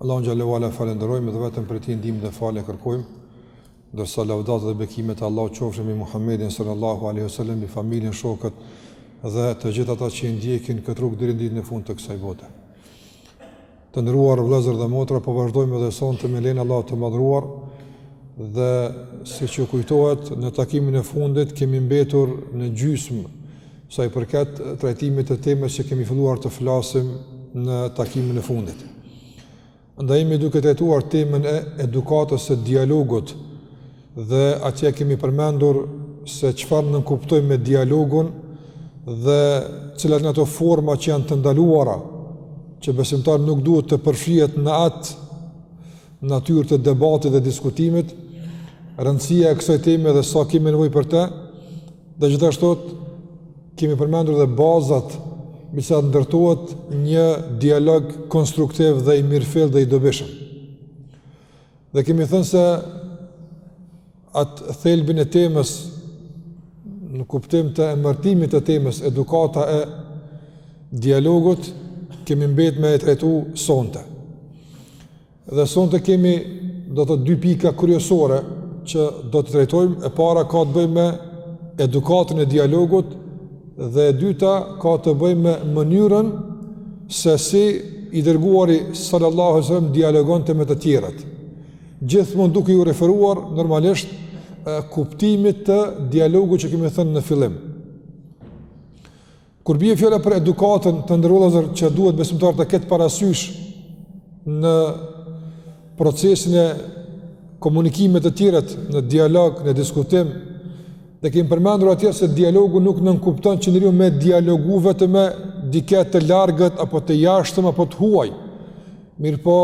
Allahun xhelle ue ala e falënderojmë dhe vetëm prej tij ndihmë dhe falje kërkojmë. Ndërsa salavatet dhe bekimet e Allahut qofshin mbi Muhammedin sallallahu alaihi wasallam, mbi familjen, shokët dhe të gjithë ata që e ndjekin këtë rrugë deri në ditën e fundit të kësaj bote. Të nderuar vëllezër dhe motra, po vazhdojmë edhe sonte me lejen e Allahut të madhruar dhe siç ju kujtohet në takimin e fundit kemi mbetur në gjysmë sa i përket trajtimit të temës që kemi filluar të flasim në takimin e fundit. Ndaj jemi duke trajtuar temën e edukatës së dialogut dhe atje kemi përmendur se çfarë nënkuptojmë me dialogun dhe cilat janë ato forma që janë të ndaluara që besimtari nuk duhet të përfshihet në atë natyrë të debatit dhe diskutimit, rëndësia e kësaj teme dhe sa kemi nevojë për të Dhe gjithashtu kemi përmendur dhe bazat mbi të cilat ndërtohet një dialog konstruktiv dhe i mirëfill dhe i dobishëm. Dhe kemi thënë se atë thelbin e temës në kuptim të emërtimit të temës edukata e dialogut kemi mbet me e trajtu sonte. Dhe sonte kemi do të thotë dy pika kryesore që do të trajtojmë. E para ka të bëjë me edukatën e dialogut dhe e dyta ka të bëjë me mënyrën se si i dërguari sallallahu alaihi wasallam dialogonte me të tjerët. Gjithmonë duke ju referuar normalisht kuptimit të dialogut që kemi thënë në fillim. Kur bie fjala për edukatën të nderuar vëllezër që duhet besimtari të ketë parasysh në procesin e komunikimit me të tjerët, në dialog, në diskutim, dhe kemi përmendur atje se dialogu nuk nënkupton që njeriu me dialogu vetëm me dikë të largët apo të jashtëm apo të huaj, Mirëpo,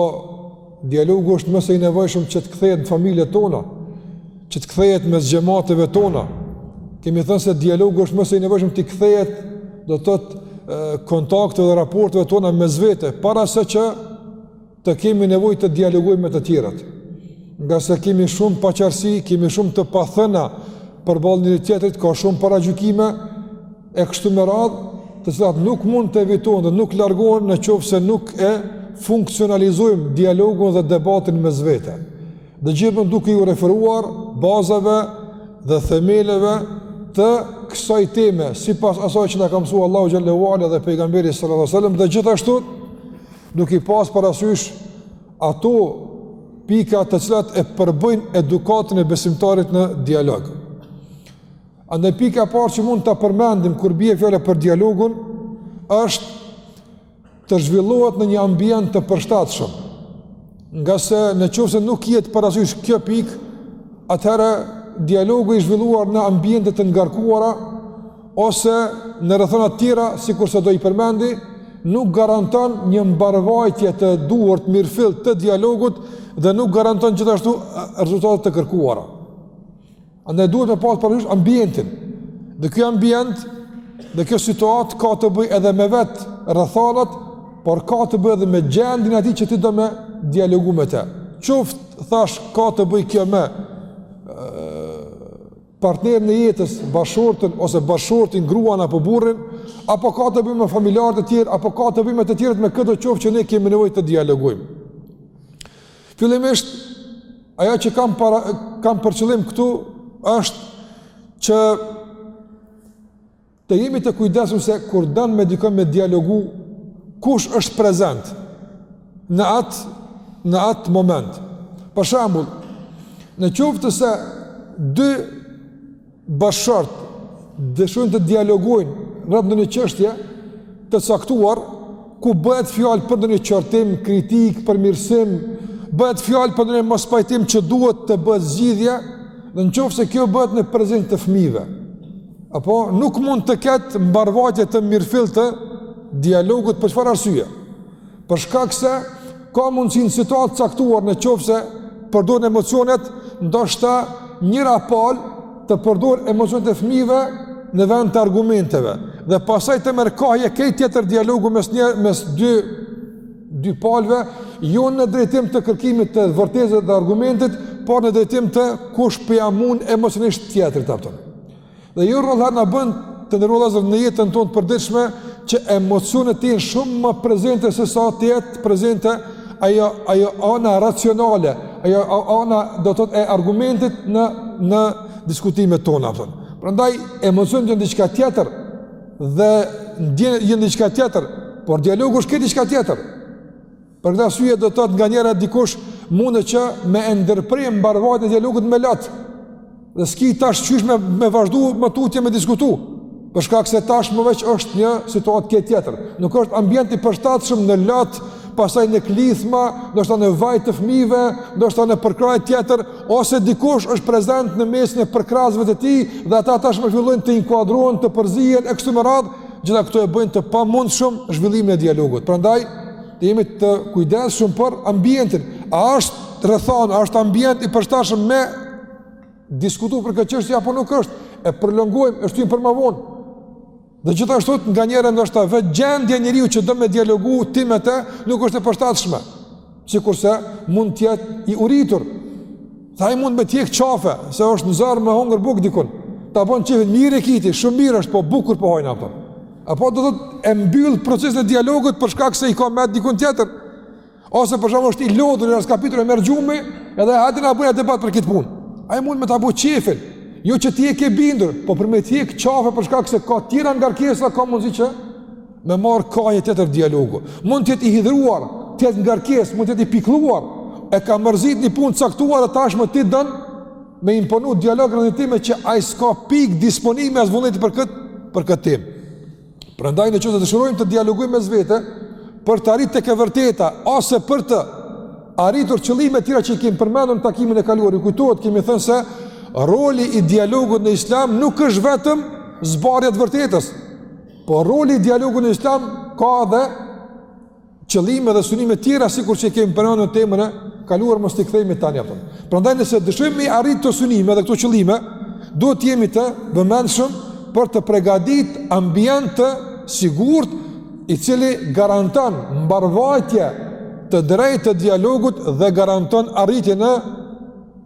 dialogu është më se i nevojshëm që të kthehet në familjet tona, që të kthehet mes xhemateve tona. Kemi thënë se dialogu është më se i nevojshëm t'i kthehet do të thotë kontakteve dhe raporteve tona mes vete, para se që të kemi nevojë të dialogojmë me të tjerët. Ngase kemi shumë paqartësi, kemi shumë të pathëna përballë njëri-tjetrit, ka shumë paragjykime, e kështu me radhë, të cilat nuk mund të evitohen dhe nuk largohen në qoftë se nuk e funksionalizojmë dialogun dhe debatin mes vete. Dhe gjithmonë duke ju referuar bazave dhe themeleve të kësaj teme, sipas asaj që na ka mësu Allahu xhelle ue ala dhe pejgamberi sallallahu sallam, dhe gjithashtu duke i pas parasysh ato pika të cilat e përbëjnë edukatën e besimtarit në dialog. Andaj pika e parë që mund ta përmendim kur bie fjala për dialogun është të zhvillohet në një ambient të përshtatshëm. Nga se në qoftë se nuk kihet parasysh kjo pikë, atëherë dialogu i zhvilluar në ambiente të ngarkuara ose në rrethana të tjera, sikurse do i përmendim, nuk garanton një mbarëvajtje të duhur të mirëfill të dialogut dhe nuk garanton gjithashtu rezultate të kërkuara. Andaj duhet me pas parasysh ambientin. Dhe ky ambient, dhe kjo situatë ka të bëjë edhe me vet rrethanat, por ka të bëjë edhe me gjendjen e atij që ti do me dialogu me të. Qoftë thash ka të bëjë kjo me partnerin e jetës, bashkëshorten ose bashkëshortin, gruan apo burrin, apo ka të bëjë me familjarët e tjerë, apo ka të bëjë me të tjerët me këdo qoftë që ne kemi nevojë të dialogojmë. Fillimisht, ajo që kam, para, kam për qëllim këtu, është që të jemi të kujdesshëm se kur don me dikën me dialogu, kush është prezent në atë, në atë moment. Për shembull, në qoftë se dy bashkëshortë dëshirojnë të dialogojnë rreth ndonjë çështje të caktuar ku bëhet fjalë për ndonjë qortim, kritikë, përmirësim, bëhet fjalë për ndonjë mospajtim që duhet të bëhet zgjidhje, dhe në qoftë se kjo bëhet në prezencë të fëmijëve. Apo nuk mund të ketë mbarëvajtje të mirëfill të dialogut për çfarë arsye. Për shkak se ka mundësi në situata t'caktuara në qoftë se përdoren emocionet, ndoshta njëra palë të përdorë emocionet e fëmijëve në vend të argumenteve. Dhe pastaj të merr kahje krejt tjetër dialogu mes, një, mes dy, dy palëve, jo në drejtim të kërkimit të vërtetës dhe argumentit, por në drejtim të kush po ja mund emocionisht tjetrit. A kupton. Dhe jo rrallëherë na bën të ndërrullazëm në jetën tonë të përditshme që emocionet të jenë shumë më prezente se sa të jetë prezente ajo, ajo ana racionale, ajo ana do të thotë e argumentit në, në diskutimet tona. Kupton. Prandaj, emocionet janë diçka tjetër dhe ndjenjat diçka tjetër, por dialogu është krejt diçka tjetër. Për këtë arsye do të thotë nga njëra dikush mundet që me e ndërpre mbarëvajtjen e dialogut me lot. Dhe ski tash qysh me me vazhdu më tutje me diskutu. Për shkak se tash më veç është një situatë krejt tjetër. Nuk është ambient i përshtatshëm në lot, pastaj në klithma, ndoshta në vaj të fëmijëve, ndoshta në përkrahje tjetër ose dikush është prezent në mesin e përkrahësve të tij dhe ata tash më fillojnë të inkuadrohen, të përzihen e kështu me radhë, gjitha këto e bëjnë të pamundshëm zhvillimin e dialogut. Prandaj të jemi të kujdesshëm për ambientin. A është rrethon, a është ambient i përshtatshëm me diskutu për këtë çështje apo nuk është? E prolongojmë, e shtyjmë për më vonë. Dhe gjithashtu nganjëherë ndoshta vetë gjendja e njeriu që do me dialogu ti me te nuk është e përshtatshme. Sikurse mund të jetë i uritur. Dhe ai mund me të hjek qafe, se është në zor me hongër bukë dikun. Ta bën qejfin mirë e kiti, shumë mirë është, po bukur po hajnë, apo. Apo do thotë e mbyll procesin e dialogut për shkak se i ka mendt dikun tjetër. Ose për shembull është i lodhur, asht kapit, e merr gjumi, edhe hajde na bëja debat për këtë punë. Ai mund me ta bo qejfin. Jo që ti e ke bindur, po për me të hjek qafe për shkak se ka tjera ngarkesa, ka mundësi që me marrë kahje tjetër dialogu. Mund të jetë i hidhëruar, të jetë ngarkesë, mund të jetë i pikëlluar, e ka mërzit një punë e caktuar dhe tashmë ti don me imponu dialog në një tajm që ai s'ka pikë disponimi as vullneti për këtë, për këtë tajm. Prandaj në qoftë se dëshirojmë të dialogujmë mes vete, për të arritë tek e vërteta, ose për të arritur qëllimet tjera që i kemë përmendur në takimin e kaluar, u kujtohet kemi thënë se roli i dialogut në islam nuk është vetëm zbardhja e të vërtetës, por roli i dialogut në islam ka dhe qëllime dhe synime tjera sikur që kemi përmendur në temën e kaluar mos t'i kthehemi tani apo. Prandaj nëse dëshirojmë me i arrit këto synime dhe këto qëllime, duhet të jemi të vëmendshëm për të përgatit ambient të sigurt i cili garanton mbarëvajtje të drejtë të dialogut dhe garanton arritje në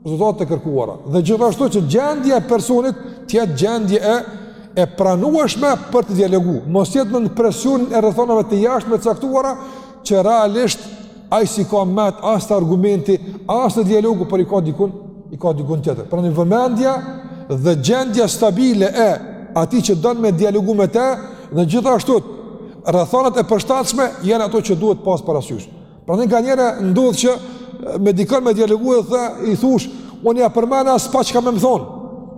rezultatet e kërkuara dhe gjithashtu që gjendja e personit të jetë gjendje e pranueshme për të dialogu, mos jetë nën presionin e rrethonave të jashtme të caktuara që realisht ai s'i ka mendt as te argumenti, as te dialogu por i ka dikun, i ka dikun tjetër. Prandaj vëmendja dhe gjendja stabile e atij që don me dialogu me te dhe gjithashtu rrethonat e përshtatshme janë ato që duhet pas parasysh. Prandaj nganjëherë ndodh që me dikon me dialogu dhe thu, i thush, unë ja përmenda, ai s'pat çka me më thonë.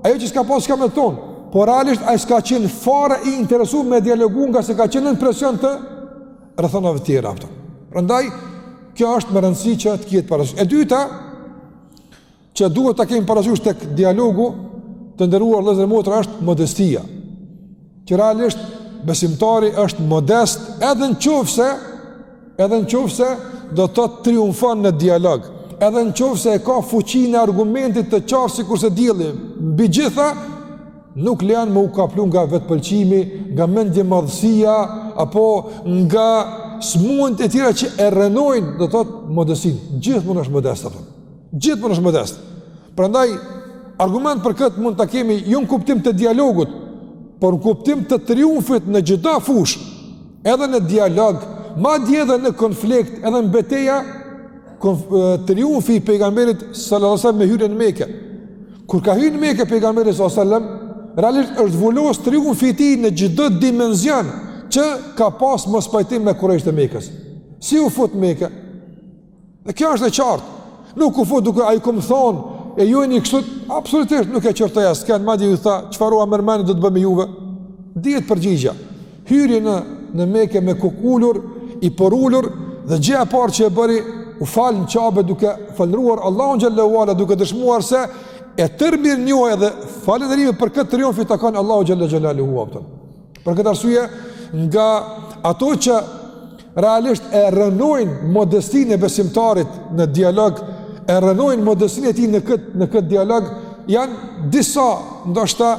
A jo që s'ka pas çka me thonë. Por realisht, ai s'ka qenë fare i interesu me dialogu ngase ka qenë nën presion të rrethanave tjera. Prandaj, kjo është me rëndësi që të kihet parasysh. E dyta, që duhet ta kemi parasysh tek dialogu të nderuar vllezër e motra është modestia, që realisht besimtari është modest edhe në qoftë se, edhe në qoftë se do thotë triumfon në dialog, edhe në qoftë se e ka fuqinë e argumentit të qartë sikurse dielli, mbi gjitha, nuk lejon me u kaplu nga vetëpëlqimi, nga mendjemadhësia, apo nga smundjet tjera që e rrënojnë, do thotë modestinë, gjithmonë është modest, apo. Gjithmonë është modest. Prandaj argument për këtë mund ta kemi jo në kuptim të dialogut, por në kuptim të triumfit në çdo fushë, edhe në dialog, madje edhe në konflikt, edhe në betejë, triumfi i pejgamberit sallallahu alajhi wasallam me hyrjen në Mekë. Kur ka hyrë në Mekë pejgamberi sallallahu alajhi wasallam, realisht është vulos triumfi i tij në çdo dimension që ka pas mospajtim me kurejshët e Mekës. Si u fut Mekë? Dhe kjo është e qartë. Nuk u fut duke a ju kom thon e ju jeni kështu absolutisht nuk e qortoi askënd madje ju tha çfarë ua merr mendja do të bëj me juve. Dihet përgjigja. Hyri në në Mekë me kokë ulur i përulur dhe gjëja e parë që e bëri u fal në Qabe duke falënderuar Allahun xhel-le ve ala duke dëshmuar se e tërë mirënjohja edhe falënderimi për këtë triumf i takon Allahut xhel-le xhelaluhu Për këtë arsye, nga ato që realisht e rënojnë modestinë e besimtarit në dialog, e rënojnë modestinë e tij në këtë, në këtë dialog, janë disa, ndoshta,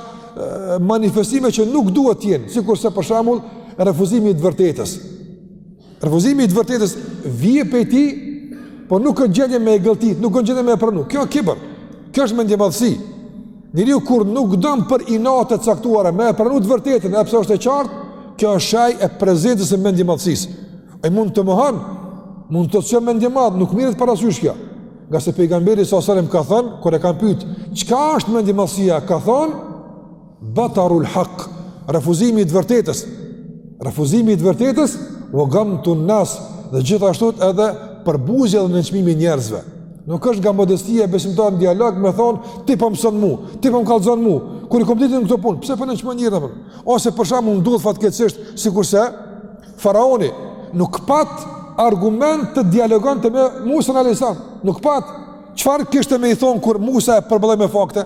manifestime që nuk duhet të jenë, sikurse për shembull, refuzimi i të vërtetës. Refuzimi i të vërtetës vjen prej tij, por nuk është n'gjendje me e gëlltit, nuk është n'gjendje me e pranu. Kjo është kibër, kjo është mendjemadhësi. Njeriu kur nuk don për inate të caktuara me e pranu të vërtetën, edhe pse është e qartë, kjo është shej e prezencës së mendjemadhësisë. Ai mund ta mohon, mund të thotë s'jom mendjemadh, nuk mirret parasysh kjo. Ngase pejgamberi s.a.s. ka thënë, kur e kanë pytë, çka është mendjemadhësia, ka thënë, Batarul haq, refuzimi i të vërtetës. Refuzimi i të vërtetës, ve gamtun-nas, dhe gjithashtu edhe përbuzja dhe nënçmimi i njerëzve. Nuk është nga modestia e besimtarit në dialog me thonë, ti po mëson mu, ti po më kallëzon mu, kur i kom ditë unë këto punë, pse po e nënçmon njerinë bre? Ose për shembull ndodh fatkeqësisht, sikurse, faraoni nuk pat argument të dialogonte me Musanë alejhi selam, nuk pat, çfarë kishte me i thonë kur Musa e përballoi me fakte?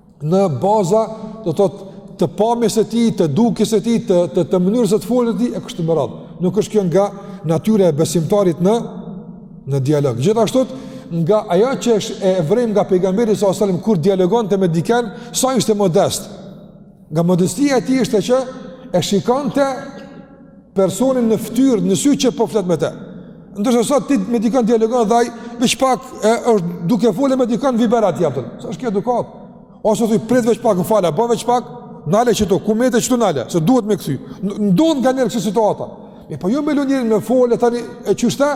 në baza do të thotë të pamjes së tij, të dukjes së tij, të të, të mënyrës së të folurit të tij e kështu me radhë. Nuk është kjo nga natyra e besimtarit në në dialog. Gjithashtu nga ajo që e vërejmë nga pejgamberi sa selam kur dialogonte me dikën, sa ishte modest. Nga modestia e tij ishte që e shikonte personin në fytyrë, në sy që po flet me të. Ndërsa sot ti me dikon dialogon dhe ai, veç pak e, është duke folë me dikon Viber, a kupton. S'është kjo edukatë? Ose thotë prit veç pak, m'fal, a bon veç pak, nale qetu, ku mete, qetu nale, se duhet me kthy. Ndodh nganjëherë kësi situata. Mirëpo jo me lënë njerin me folë tani e qysh ta.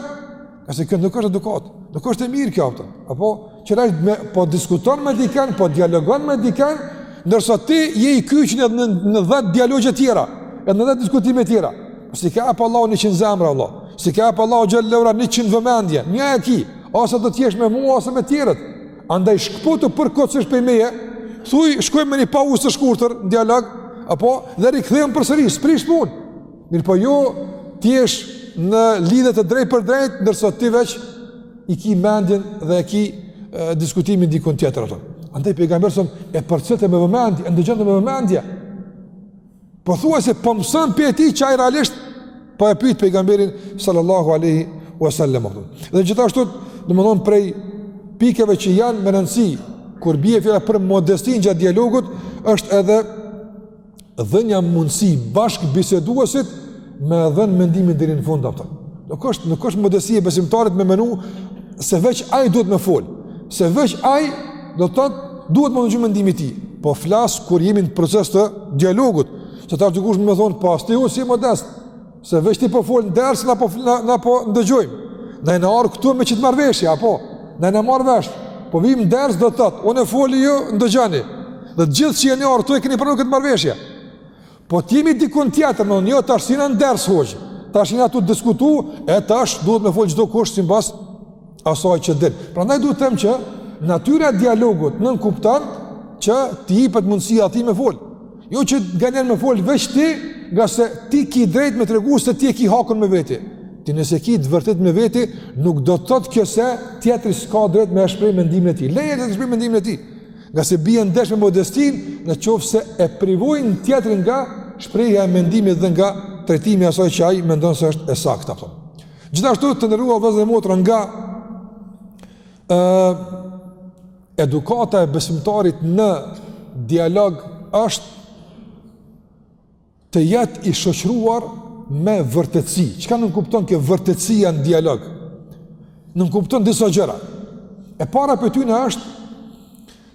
Ngase kjo nuk është edukatë, nuk është e mirë kjo aftë. Apo që raj me po diskuton me dikën, po dialogon me dikën, ndërsa ti je i kyçun edhe në 10 dialogje të tjera, edhe në 10 diskutime të tjera. S'i ka ba Allahu 100 zemra Allah. S'i ka ba Allahu xhallahu ora 100 vëmendje. Një e ki, ose do të jesh me mua ose me të tjerët. Andaj shkputu për kocish prej meje. Thuaj shkojmë në një pauzë të shkurtër, në dialog, apo dhe rikthehemi përsëri, s'prish punë. Mirëpo jo ti të jesh në lidhe të drejtpërdrejtë, ndërsa ti veç i ki mendjen dhe e ki e, diskutimin dikun tjetër ato. Andaj pejgamberi e përcjellte me vëmendje, e ndëgjonte me vëmendje. Pothuajse po mëson prej tij që ai realisht po e pyet pejgamberin sallallahu alaihi wasallam. Dhe gjithashtu, domethënë prej pikave që janë me rëndësi kur bie fjala për modestinë gjatë dialogut është edhe dhënia mundësi bashkëbiseduesit me dhënë mendimin deri në fund apëton. Nuk është, nuk është modesti e besimtarit me menu se veç aj duhet me fol, se veç aj do të thotë duhet m'u ndëgju mendimi i tij, po flas kur jemi në proces të dialogut, se tash dikush me thonë, po as ti s'je modest, Se veç ti po fol në ders na po na, na po ndëgjojmë. Na jena ardh këtu me qët marrëveshje apo? Na jena marr vesh. Po vijm në ders do të thotë, unë foli ju ndëgjoni. Dhe të gjithë që jeni ardhur këtu e keni pranuar këtë marrëveshje. Po të jemi dikun tjetër, më jo tash s'jena në ders hoxhë. Tash jena tu diskutu, e tash duhet me fol çdokush sipas asaj që din. Prandaj duhet të them që natyra e dialogut nënkupton që t'i jepet mundësia atij me fol. Jo që ngaherë me fol veç ti, ngase ti ke drejt me tregu se ti e ke hakun me veti. Ti nëse ke të vërtetën me veti, nuk do të thotë kjo se tjetri s'ka drejt me shpreh mendimin e tij. Leje të shpreh mendimin e tij. Ngase bie ndesh me modestinë, në qoftë se e privon tjetrin nga shprehja e mendimit dhe nga trajtimi i asaj që ai mendon se është e saktë apo. Gjithashtu të nderuar vëllezër e motra nga e, edukata e besimtarit në dialog është të jetë i shoqëruar me vërtetësi. Çka nënkupton kjo vërtetësia në dialog? Nënkupton disa gjëra. E para prej tyne është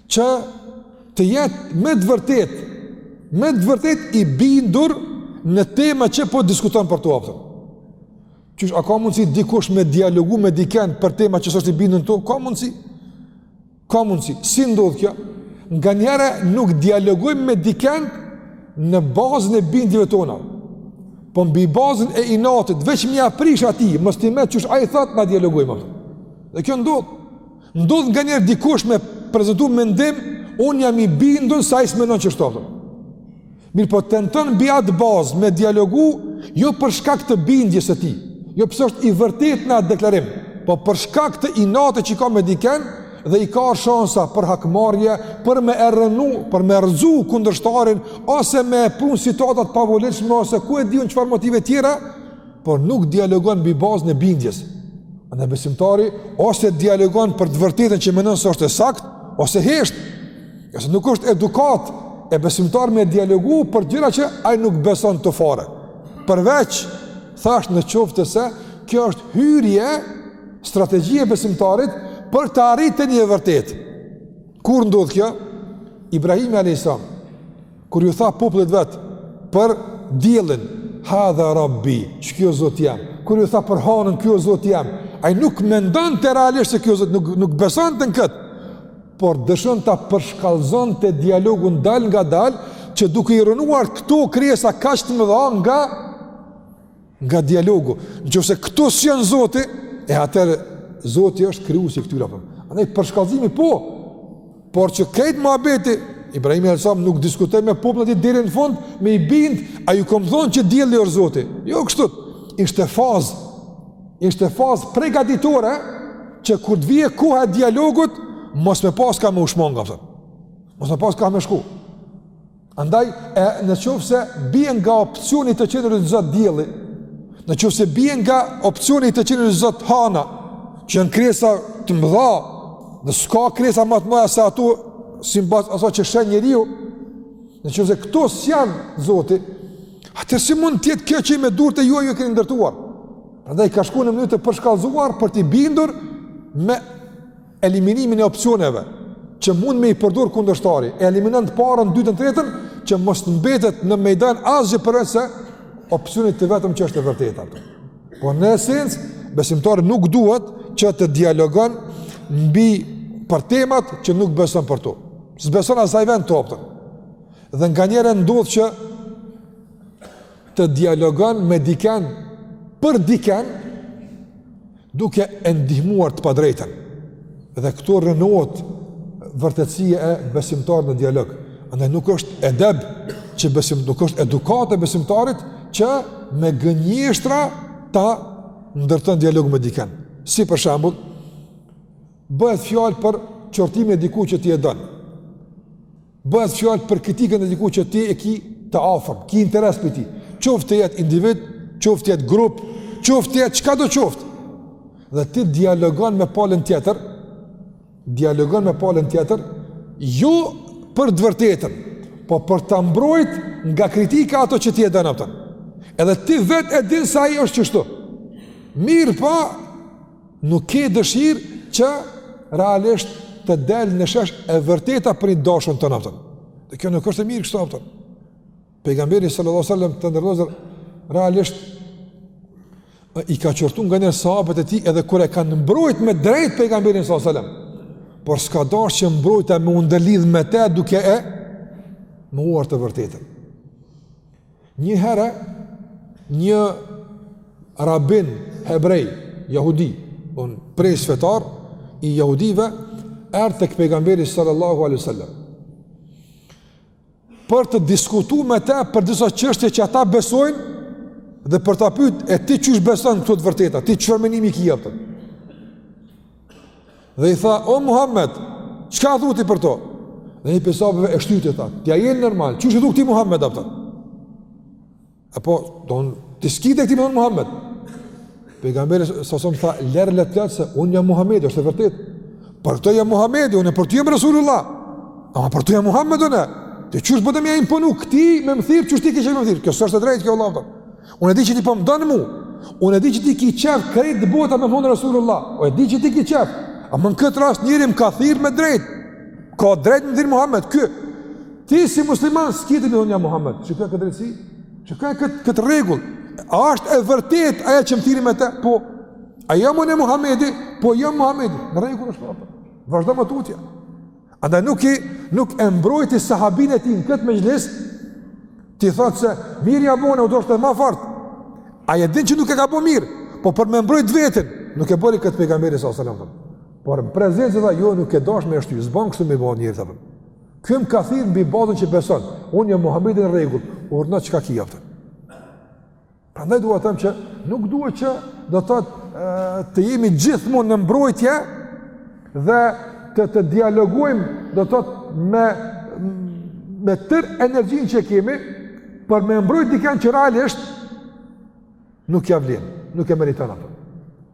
që të jetë me të vërtetë, me të vërtetë i bindur në tema që po diskuton për to apëtëm. Qysh, a ka mundësi dikush me dialogu me diken për tema që s'është i bindur në to? Ka mundësi? Ka mundësi? Si ndodh kjo? Nganjëherë nuk dialogojmë me diken në bazën e bindjeve tona. Po mbi bazën e inatit, veç me ja prish atij, mos t'i met qysh ai thotë, na dialogojmë apëtëm. Dhe kjo ndodh. Ndodh nganjëherë dikush me prezentu mendim, unë jam i bindun se ai s'menon qashtu. Mirëpo tenton mbi atë bazë me dialogu, jo për shkak të bindjes së tij, jo pse është i vërtetë në atë deklarim, po për shkak të inateve që ka me diken, dhe i ka shansa për hakmarrje, për me e rrënu, për me rrëzu kundërshtarin, ose me pru n'situata t'pavolitshme, ose ku e di unë çfarë motive tjera, por nuk dialogon mbi bazën e bindjes. Andaj besimtari ose dialogon për të vërtetën që mendon se është e saktë, ose hesht. Ose nuk është edukatë e besimtarit me dialogu për gjëra që ai nuk beson to fare. Përveç thashë në qoftë se kjo është hyrje strategji e besimtarit për të arritur një vërtetë. Kur ndodh kjo? Ibrahimi alayhis salam Kur ju tha popullit t'vet për diellin, hadha rabbi, që kjo zoti jem, kur ju tha për hanën, kjo zoti jem, ai nuk mendonte realisht se kjo zot, nuk, nuk besonte në këtë, por deshte ta përshkallëzonte dialogun dalngadal, që duke i rrënuar këto krijesa kaq të mëdha nga Nga dialogu, në qoftë se këto s'janë zoti, e atëherë zoti është krijuesi i këtyre, do m'thon. Andaj përshkallëzimi po, por që krejt muhabeti, Ibrahimi alejhi selam nuk diskutoi me popullin e tij deri në fund, me i bind, a ju kom thon që dielli është zoti. Jo kështu, ishte fazë, ishte fazë pregatitore, që kur të vjen koha e dialogut, mos me pas ka me u shmang, do m'thon. Mos me pas ka me shku. Andaj, e, në qoftë se bie nga opcioni të qenurit zot dielli, në qoftë se bie nga opcioni të qenurit zot hana, që janë krijesa të mëdha, dhe s'ka krijesa më të mëdha se ato, si mbas asaj që sheh njeriu, në qoftë se këto s'janë zoti, atëherë si mund t'jetë kjo që me duart e juaja ju e keni ndërtuar. Andaj, ka shku në mënyrë të përshkallzuar për t'i bindur me Eliminimin e opsioneve që mund me i përdor kundërshtari, e eliminon të parën, dytën, tretën, që mos të mbetet në mejdan asgjë përveçse opsionit të vetëm që është e vërteta. Po në esencë, besimtari nuk duhet që të dialogon mbi për temat që nuk beson për to. S'e beson as ai vetë t'drejtën. Dhe nganjëherë ndodhë që të dialogon me diken për diken, duke e ndihmuar të padrejtën. Dhe këtu rrënohet vërtetësia e besimtarit në dialog. Andaj nuk është edeb që besim, nuk është edukatë e besimtarit që me gënjeshtra ta ndërton dialog me dikën. Si për shembull, bëhet fjalë për qortimin e dikujt që ti e don. Bëhet fjalë për kritikën e dikujt që ti e ke të afërm, ke interes prej tij. Qoftë të jetë individ, qoftë të jetë grup, qoftë të jetë çka do qoftë. Dhe ti dialogon me palën tjetër, dialogon me palën tjetër, jo për të vërtetën, po për ta mbrojt nga kritika atë që ti e don atë. Edhe ti vetë e din se ai është qashtu. Mirëpo, Nuk ke dëshirë që realisht të del në shesh e vërteta për të dashtin tën, a kupton. Dhe kjo nuk është e mirë kështu, a kupton. Pejgamberi sallallahu sallam të nderuar vëllezër realisht i ka qortu nganjëherë sahabët e tij edhe kur e kanë mbrojt me drejt pejgamberin sallallahu sallam. Por s'ka dashë që mbrojtja me u ndërlidh me te duke e mohuar të vërtetën. Një herë një rabin hebrej, jahudi, një prijës fetar i jahudive erdhi tek pejgamberi sallallahu alaihi wasallam për të diskutuar me të për disa çështje që ata besojnë dhe për ta pyet e ti çysh beson këto të vërteta, ti çfarë mendimi ki, a kupton? Dhe i tha, o Muhammed, çka thu ti për to? Dhe një prej sahabëve e shtyti, tha, ti a je normal, qysh i thu këtij Muhammed, a kupton? E po, domethënë, ti s'ki ti këtij me i thonë Muhammed. Pegamberi sasëm tha, lëre, le të thotë se, unë jam Muhammed, është e vërtetë. Për këtë jam Muhammed unë, e për ty jam Rasulullah. Ama për të jam Muhammed une. Ti qysh po don me i imponu këtij me më thirrë, qysh ti ki qef me më thirrë? S'është e drejtë kjo, Allah, a kupton? Unë e di që ti po më don mu, unë e di që ti ki qef, krejt bota me më thonë Rasulullah, unë e di që ti ki qef, ama në këtë rast njeri më ka thirrë me drejt, ka drejt me më thirrë Muhammed ky, ti si musliman s'ki ti me i thonë ja Muhammed, shiko këtë drejtësi, shiko këtë, këtë rregull, a është e vërtetë ajo që më thirri me te, po, a jam une Muhammedi, po jam Muhammedi, në rregull është, vazhdo më tutje, Andaj nuk i nuk e mbrojti sahabin e tij në këtë mexhlis, t'i thotë se mirë ja bone, u dashtë ma fort. Ai e din që nuk e ka bo mirë, po për me mbrojt veten, nuk e bëri këtë pejgamberi sa selam. Por në prezencë tha jo nuk u dasht me e shty, s'bën kështu me ba njerit apo. Ky më ka thirr mbi bazën që beson. Unë jam Muhamedi, në rregull, urdhno çka ki, a kupton. Prandaj dua të them që nuk duhet që do të thotë të jemi gjithmonë në mbrojtje dhe të të dialogojmë do të thotë me me tërë energjinë që kemi për me mbrojt dikën që realisht nuk ja vlen, nuk e meriton atë.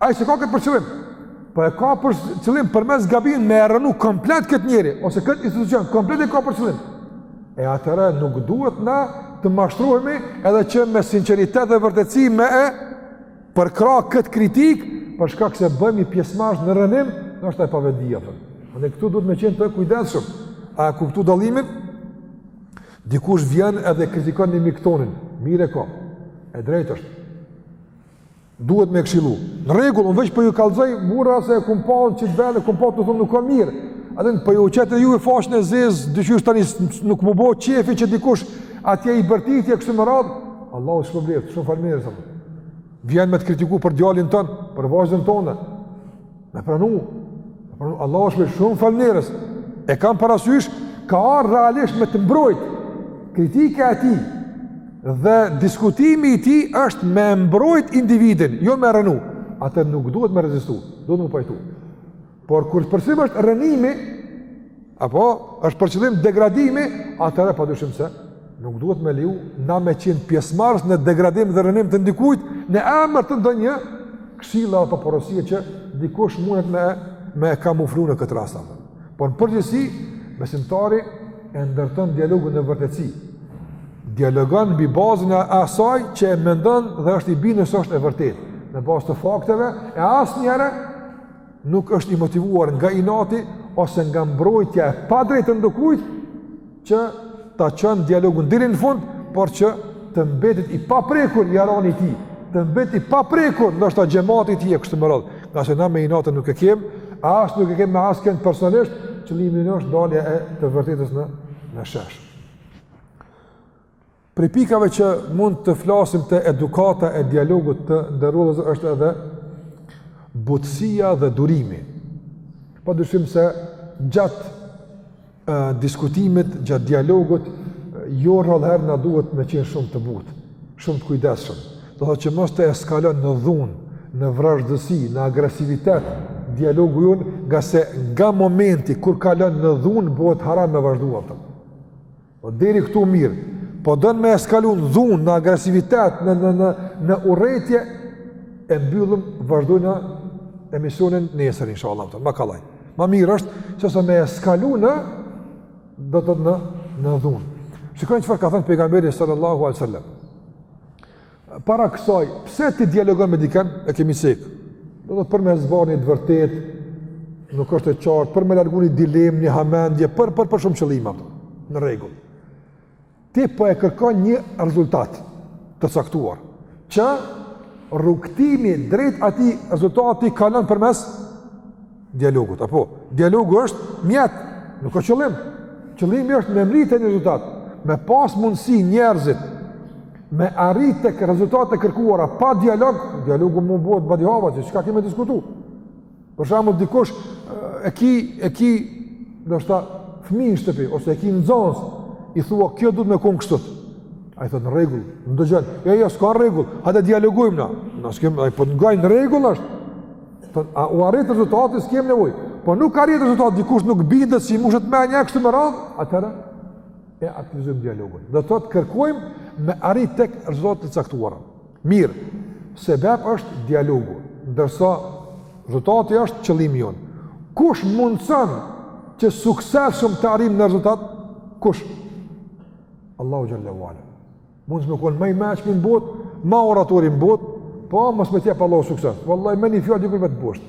Ai s'e ka këtë për qëllim. Po e ka për qëllim përmes gabimit me rrënu komplet këtë njeri ose këtë institucion komplet e ka për qëllim. E atëherë nuk duhet na të mashtrohemi edhe që me sinqeritet dhe vërtetësi me e përkrah këtë kritikë për shkak se bëhemi pjesëmarrës në rrënim, do të thotë pa vetëdije apo. Ne këtu duhet me qenë të kujdesshëm. A e kuptu dallimin? Dikush vjen edhe kritikon një mik tonin. Mirë e ka. E drejtë është. Duhet me e këshillu. Në rregull, unë veç po ju kallzoj burra se e kum pa që bën, kum pa të thonë nuk ka mirë. Atë po ju qet juve faqen e zezë, dyqysh tani nuk më bo qefi që dikush atje i bërtitje kështu me radhë. Allahu t'shpërbleftë, shumë faleminderit. Vjen me të kritiku për djalin tonë, për vajzën tonë. Me pranu, me pranu, Allahu të shpërbleftë shumë faleminderit, e kam parasysh, ka ardh realisht me të mbrojt, kritika e tij, dhe diskutimi i tij është me mbrojt individin, jo me rrënu, atëherë nuk duhet me rezistu, duhet m'u pajtu. Por kur për qëllim është rrënimi, Apo, është për qëllim degradimi, atëherë pa dyshim se nuk duhet me leju na me qenë pjesëmarrës në degradim dhe rrënim të ndikujt në emër të ndonjë një këshille apo porosie që dikush mundet me, me kamuflu në këtë rast. Por në përgjithësi, besimtari e ndërton dialogun në vërtetësi. Dialogon mbi bazën e asaj që e mendon dhe është i bindun se është e vërtetë. Në bazë të fakteve e asnjëherë nuk është i motivuar nga inati ose nga mbrojtja e padrejtë të ndokujt që ta çon dialogun deri në fund, por që të mbetet i paprekur jarani i tij, të mbetet i paprekur ndoshta xhamati i tij e kështu me radhë. Ngase na me inate nuk e kem, as nuk e kem me askënd personalisht, qëllimi ynë është dalja e të vërtetës në në shesh. Prej pikave që mund të flasim te edukata e dialogut të nderuar është edhe butësia dhe durimi. Pa dyshim se gjatë e, diskutimit, gjatë dialogut, jo rrallëherë na duhet me qenë shumë të butë, shumë të kujdesshëm. Do të thotë që mos të eskalon në dhunë, në vrazhdësi, në agresivitet, dialogu jonë, ngase nga momenti kur kalon në dhunë, bëhet haram me vazhdu atëherë. Po deri këtu mirë. Po don me eskalu në dhunë në agresivitet, në në në në urrejtje e mbyllëm vazhdojmë emisionin nesër inshallah. Ma kallaj. Ma mirë është sesa me eskalu do të thotë në në dhunë. Shikojmë çfarë ka thënë pejgamberi sallallahu alajhi wasallam. Para kësaj, pse ti dialogon me dikën? E kemi cek. Ndoshta për me zbardh një të vërtetë, nuk është e qartë, për me largu një dilemë, një hamendje, për, për, për shumë qëllime, ato, në rregull. Ti po e kërkon një rezultat të caktuar, që rrugëtimi drejt atij rezultati kalon përmes dialogut, apo? Dialogu është mjet, nuk o qëllim. Qëllimi është me mrri te një rezultat, me pas mundësi njerëzit me arrit tek rezultatet e kërkuara pa dialog, dialogu mund të bëhet badihava, që çka ki me diskutu. Për shembull dikush e ki e ki ndoshta fëmijën në shtëpi ose e ki nxënës, i thua kjo duhet me kon kështu. Ai thotë në rregull, më dëgjon. Jo, jo, s'ka rregull. Hajde dialogojmë na. Na s'kem, ai po ngaj në rregull është. Po a u arrit rezultati, s'kem nevojë. Po nuk arrihet rezultat dikush nuk bindet s'i mbushet mendja e kështu me radhë, atëherë e aktivizojmë dialogun. Do të thotë kërkojmë me arrit tek rezultate të caktuara. Mirë. Sebeb është dialogu, ndërsa rezultati është qëllimi jonë. Kush mundëson që suksesshëm të arrijmë në rezultat? Kush? Allahu xhel-le ue ala. Mundesh me kon ma i meçmi në botë, ma oratori në botë, po mos me t'jep Allahu sukses. Vallahi me një fjalë dikush të mposht.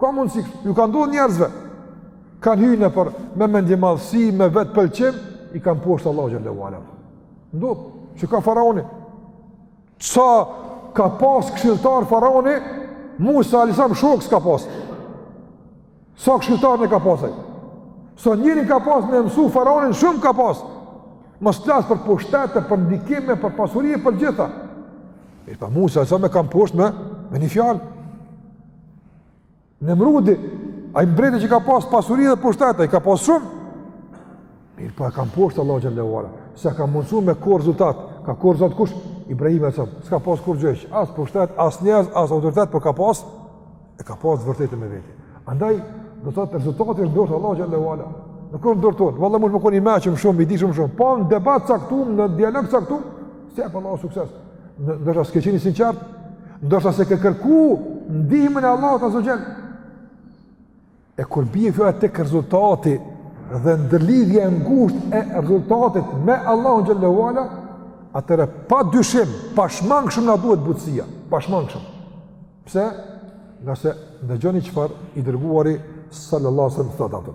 Ka mundësi, ju ka ndodh njerëzve. Kanë hy nëpër me mendjemadhësi, me vetëpëlqim, i ka mposht Allahu xhel-le ue ala. Ndodh, që ka faraoni? Sa ka pas këshilltarë faraoni? Musa alejhi selam shok s'ka pas. Sa këshilltarë ka pas ai. Sa njeri ka pas me mësu faraonin shumë ka pas. Mos flas për pushtete, për ndikime, për pasuri e për gjitha. Mirëpo Musa alejhi selam e ka mposht me, me një fjalë. Nemrudi, ai mbreti që ka pas pasuri dhe pushtet, ai ka pas shumë. Mirëpo e ka mposht Allahu xhel-le ue ala. S'e ka mundësu me korr rezultat. Ka korr rezultat kush? Ibrahimi alejhi selam. S'ka pas kurgjë, as pushtet, as njerëz, as autoritet, po ka pas e ka pas të vërtetën me vete. Andaj do të thotë rezultati është n'dorë t'Allahut xhel-le ue ala. Nuk o n'dorë tonë, valla mund me kon i meçëm shumë, i dijshëm shumë. Po në debat t'caktum, në dialog t'caktum, s'e jep Allahu sukses. Ndoshta s'ke qenë i sinqertë, ndoshta s'e ke kërku ndihmën e Allahut azze ue xhel. E kur bie fjala tek rezultati dhe ndërlidhja e ngushtë e rezultatit me Allahun xhel-le ue ala, atëherë pa dyshim, pashmangshëm na duhet butësia, pashmangshëm. Pse? Ngase dëgjoni çfarë i dërguari sallallahu alejhi ue selem thotë atë.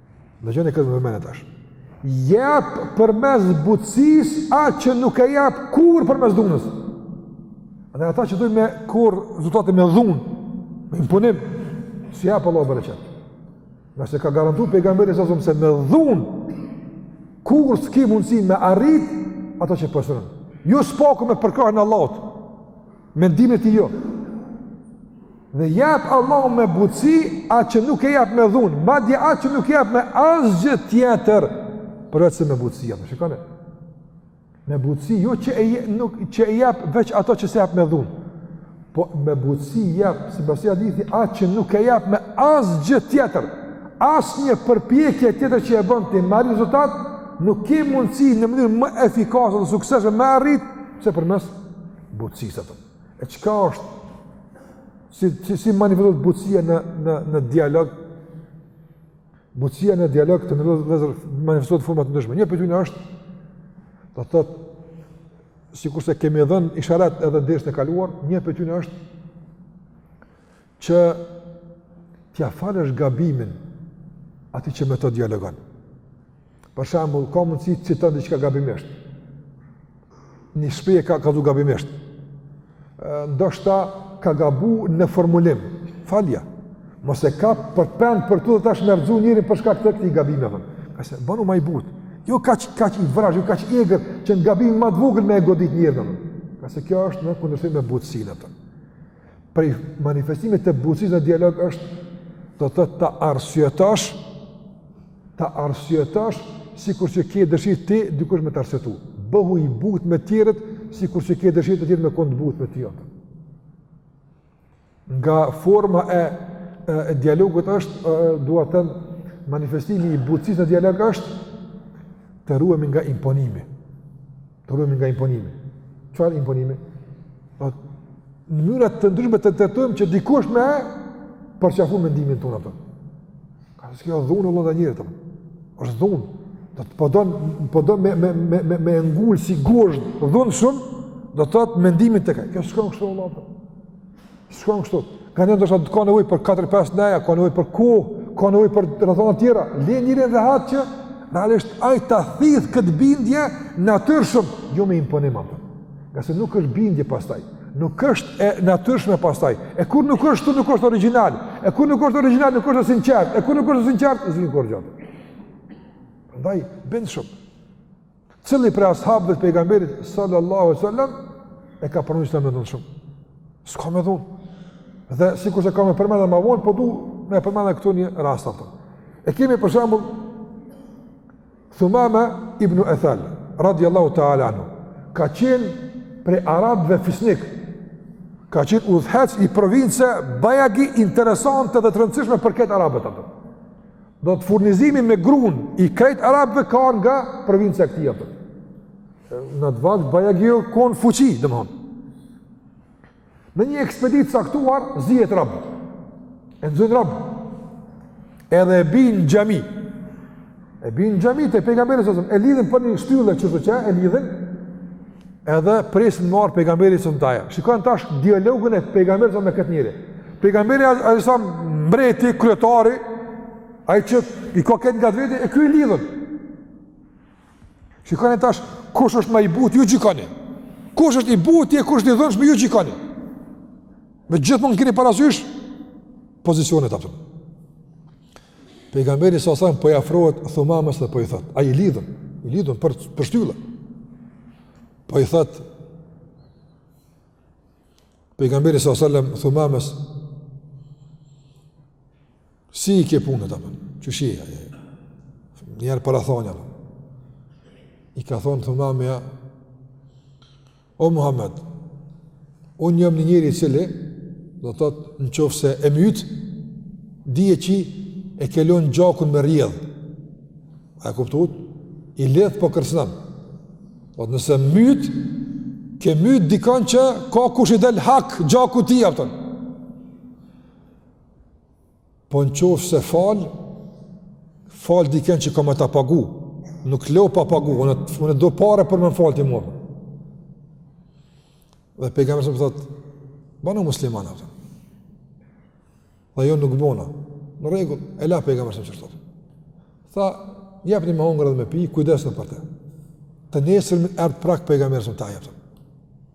Dëgjone këtë me vëmendje tash. Jep përmes butësisë atë që nuk e jep kurrë përmes dhunës. Dhe ata që dojnë me korr rezultate me dhunë, me imponim, s'i jep Allahu bereqet. Ngase ka garantu pejgamberi alejhi selam se me dhunë, kurrë s'ki mundësi me arrit ata që po synon. Jo së paku me përkrahjen e Allahut, me ndihmë të tij jo. Dhe jep Allahu me butësi atë që nuk e jep me dhunë, madje atë që nuk e jep me asgjë tjetër, përveç se me butësi, ama, shikoni. Me butësi jo që e, nuk që e jep veç ato që s'e jep me dhunë. Po me butësi jep, sipas hadithit, atë që nuk e jep me asgjë tjetër, asnjë përpjekje tjetër që e bën ti me arrit rezultat, nuk ke mundësi në mënyrë më efikase dhe të suksesshme me arrit se përmes butësisë atë. E çka është si si si manifestohet butësia në në në dialog? Butësia në dialog të nderuar vëllezër manifestohet në forma të ndryshme. Një prej tyne është do të thotë sikurse kemi dhënë isharat edhe në dersin e kaluar, një prej tyne është që t'ia falësh gabimin atij që me të dialogon. Për shembull, ka mundësi të citon diçka gabimisht. Një shprehje e ka, ka thënë gabimisht. Ndoshta ka gabu në formulim. Falja. Mos e kap për peni për ta, dhe tash mërzit njerin për shkak të këtij gabimi. Dhe. Ngase, banu ma i butë. Jo kaq, kaq i vrazhdë, jo kaq i egër, që në gabimin ma të vogël me e godit njerin. Ngase kjo është në kundërshtim me butësinë atë. prej manifestimit të butësisë në dialog është do të thotë ta arsyetosh ta arsyetosh sikurse ke dëshirë ty dikush me të arsyetu bëhu i butë me tjerët sikurse ke dëshirë të tjerët me kon të butë me ty atë nga forma e, e dialogut është e, dua të them manifestimi i butësisë në dialog është të ruhemi nga imponimi Të ruhemi nga imponimi. Çfarë imponimi? Po në mënyra të ndryshme të tentojmë që dikush me përqafu mendimin tonë atë. Është kjo dhunë vëlla te njeri. Është dhunë. Do të po don po don me me me me me ngul si gozhdë dhunshëm, do të thotë mendimin tek. Kjo s'shkon kështu vëlla. S'shkon kështu. Nganjëherë ndoshta të ka nevojë për 4-5 neja, ka nevojë për kohë, ka nevojë për rrethana të tjera. Le njerin rehat që realisht ai ta thithë këtë bindje natyrshëm, jo me imponim apo. Ngase nuk është bindje pastaj. Nuk është e natyrshme pastaj. E kur nuk është, nuk është origjinal. E kur nuk është origjinal, nuk është e sinqertë. E kur nuk është e sinqertë, s'i vyn kurgjë. Prandaj bindshëm. Cili prej ashabëve të pejgamberit sallallahu alaihi wasallam e ka pranuar Islamin me dhunë? S'ka me dhunë. Dhe sikurse kam me përmend më vonë, po du me përmend këtu një rast, a kupton. E kemi për shembull Thumama ibn Athal radiyallahu ta'ala anhu. Ka qenë prej arabëve fisnik. Ka qenë udhëheqës i një province bajagi interesante dhe të rëndësishme për krejt arabët, a kupton. Do të thotë furnizimi me grun i krejt arabëve ka ardh nga provinca e këtij, a kupton. Në atë vakt bajagi u kon fuqi, domethon. Në një ekspeditë të caktuar zihet rob. E nxojnë rob. Edhe e bijnë n'xhami. E bijnë n'xhami te pejgamberi sallallahu alaihi wasallam, e lidhin për një shtyllë qështu, e lidhin. Edhe presin me ardhë pejgamberi së më taja. Shikon tash dialogun e pejgamberi së me këtë njëri. Pejgamberi a i sa mbreti, kryetari, a i që i ka këtë nga dhveti, e kjo i lidhën. Shikon e tash, kush është ma i butë, ju gjikani. Kush është i butë, e kush është i dhënsh, me ju gjikani. Me gjithë mund kini parasysh, pozicionet atëm. Pejgamberi sallallahu alaihi wasallam po i afrohet Thumamës dhe po i thot, ai i lidhun, i lidhun për për shtylla. Po i thot Pejgamberi sallallahu alaihi wasallam Thumamës si i ke punët, a kupton? Qysh je. Një herë para thonja. I ka thon Thumamja O Muhammed, unë jam një njeri i cili, do të thotë në qoftë se e myt, dije që e ke lon gjakun me rrjedhë. A e kuptuat? I lidhun po kërcënon. Do të thotë nëse myt, ke myt dikon që ka kush i del hak gjakut tij, a kupton. Po në qofë se falë, falë diken që ka me ta pagu, nuk leo pa pagu, unë, unë do pare për me në falë ti mua. Dhe pejgamberi sa më thotë, banu muslimana, dhe. dhe jo nuk bona, në regull, e la pejgamberi sa më qështot. Tha, jepni me hongre dhe me pi, kujdes në për te. Të nesër me erdë prak pejgamberi sa më ta jepë.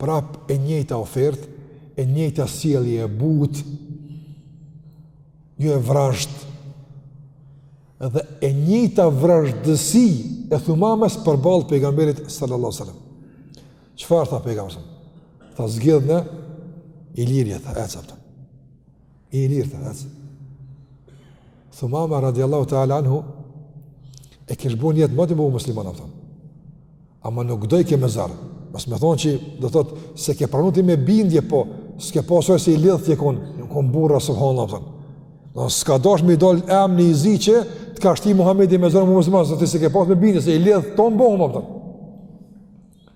prap e njëjta ofertë, e njëjta sjellje e butë, jo e vrazhd, dhe e njëjta vrazhdësi e Thumamës përballë pejgamberit sallallahu sallam. Çfarë tha pejgamberi? Tha zgjidhne, i lirë je, tha, a kupton. I lirë të ecë. Thumama radiallahu ta'ala anhu, e kish bu nijet me u bu musliman, a kupton. Ama nuk dojke me zor. Mos me thonë që, do të thotë, s'e ke pranu ti me bindje, po, s'ke pasur se i lidht je konë, nuk konë burra, subhanallah, a kupton. Në s'ka dash me i dalë emni i zi që, t'ka shti Muhammedi me zor musliman, se ti s'e ke pasur me bindje, se i lidhë tonë bohëm, a kupton.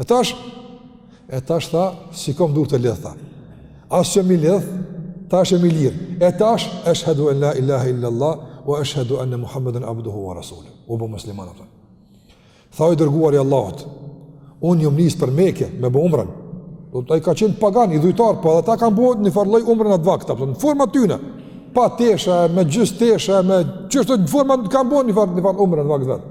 E tash, e tash tha, s'i kom durt të lidhta, tha. As që jom i lidht, tash jom i lirë. E tash, eshhedu en la ilaha illallah, ve eshhedu enne Muhammeden abduhu wa rasuluhu. U bo musliman, a kupton. Tha i dërguari i Allahut, unë jom nisë për Meke, me bo umren. Do të ka qenë pagan, idhujtar, po edhe ata kanë bo një farë lloj umre n'atë vakt, a kupton, në formën e tyne. Pa tesha, me gjysë tesha, me qështë, në formë të tyne kanë bo një farë lloj umre n'atë vakt.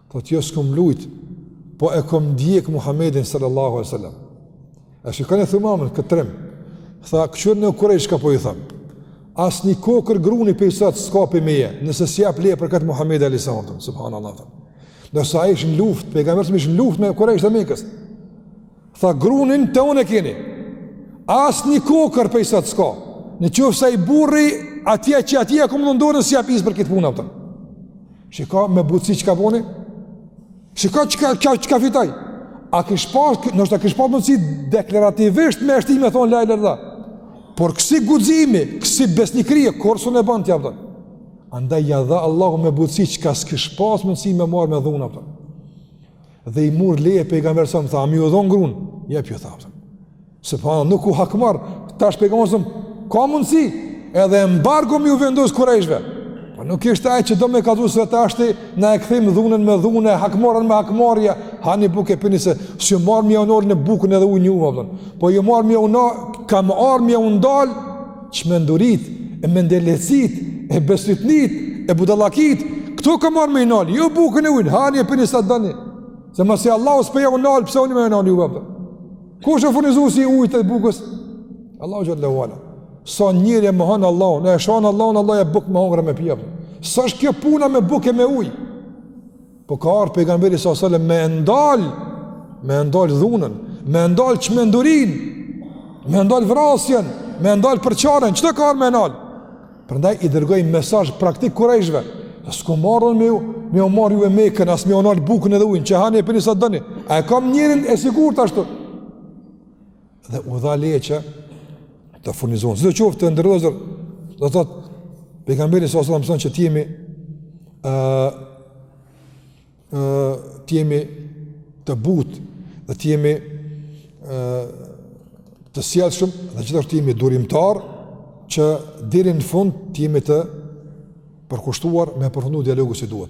Po thotë jo s'kom lujt, po e kom ndjek Muhammedin sallallahu alaihi wasallam. E shikoni Thumamën këtë trim? Tha, "Këqyrni Kurajsh çka po ju thom. Asnjë kokërr gruni prej sot s'ka prej meje, nëse s'e jep leje për këtë Muhammed alayhis salam. Subhanallah. Ndërsa ish në luftë, pejgamberi ish në luftë me Kurajsht e Mekës. Tha grunin te unë e keni Asnjë kokërr prej sot s'ka Në qoftë se ai burri Atje që atje e kom lon dorën S'jep izën për këtë punë a kupton Shiko me butësi çka boni Shiko çka, çka, çka fitoi A kish pas, nështë a kish pas mundësi Deklarativisht me e shti me thonë la ilahe Por kësi guximi, kësi besnikërie Kurrë s'e ban tja a kupton Andaj ia dha Allahu me butësi Çka s'kish pas mundësi me marrë me dhunë a kupton Dhe i murr leje pejgamberit selam tha, a me ju dhonë grunë? Jepju tha a kupton. Se pa nuk u hakmorr, tash pejgamberi selam, ka mundësi, edhe embargo me ju vendosë kurejshve. Po nuk ishte ai që do me kallxu se tash na e kthejmë dhunën me dhunë, hakmarrjen me hakmarrje, hani bukë e pini se s'jom ardh me ju nalë unë bukën edhe ujin juve, po jom ardh me ju nalë, kam ardh me ju ndalë, Çmenduritë, e mendelehtësitë, e bestytnitë, e budallakitë, këto kam ardh me i nalë, jo bukën e ujin, hani e pini sa të doni, se masi Allahu s'pe jau nalë, pse unë me jau nalë juve a kupton. Kush është furnizuesi i ujit e bukës? Allahu xhel-le ve ala. Sa njeri e mohon Allahun, e shan Allahun, Allahu bukë me hongër e me pi i jep. S'osht kjo puna me bukë e me ujë? Po ka ardhur pejgamberi sallallahu alajhi wasallam me e ndal, me e ndal dhunën, me e ndal çmendurinë, me e ndal vrasjen, me e ndal përçarjen, qeto ka ardhur me ndal. Prandaj i dërgoi mesazh praktik kurajshve. As kam ardh unë me ju marrë juve Mekën, as me ju ndal bukën edhe ujin, qe hani e pini sa doni. A e kam njërin e sigurt ashtu? dhe u dha leje që të furnizohen. Sido qoftë të nderuar, do të thotë, pejgamberi s.a.s. na mëson që t'jemi uh, uh, t'jemi të but dhe t'jemi uh, të sjellshëm dhe gjithashtu t'jemi durimtar që deri në fund t'jemi të përkushtuar me përfundu dialogun si duhet.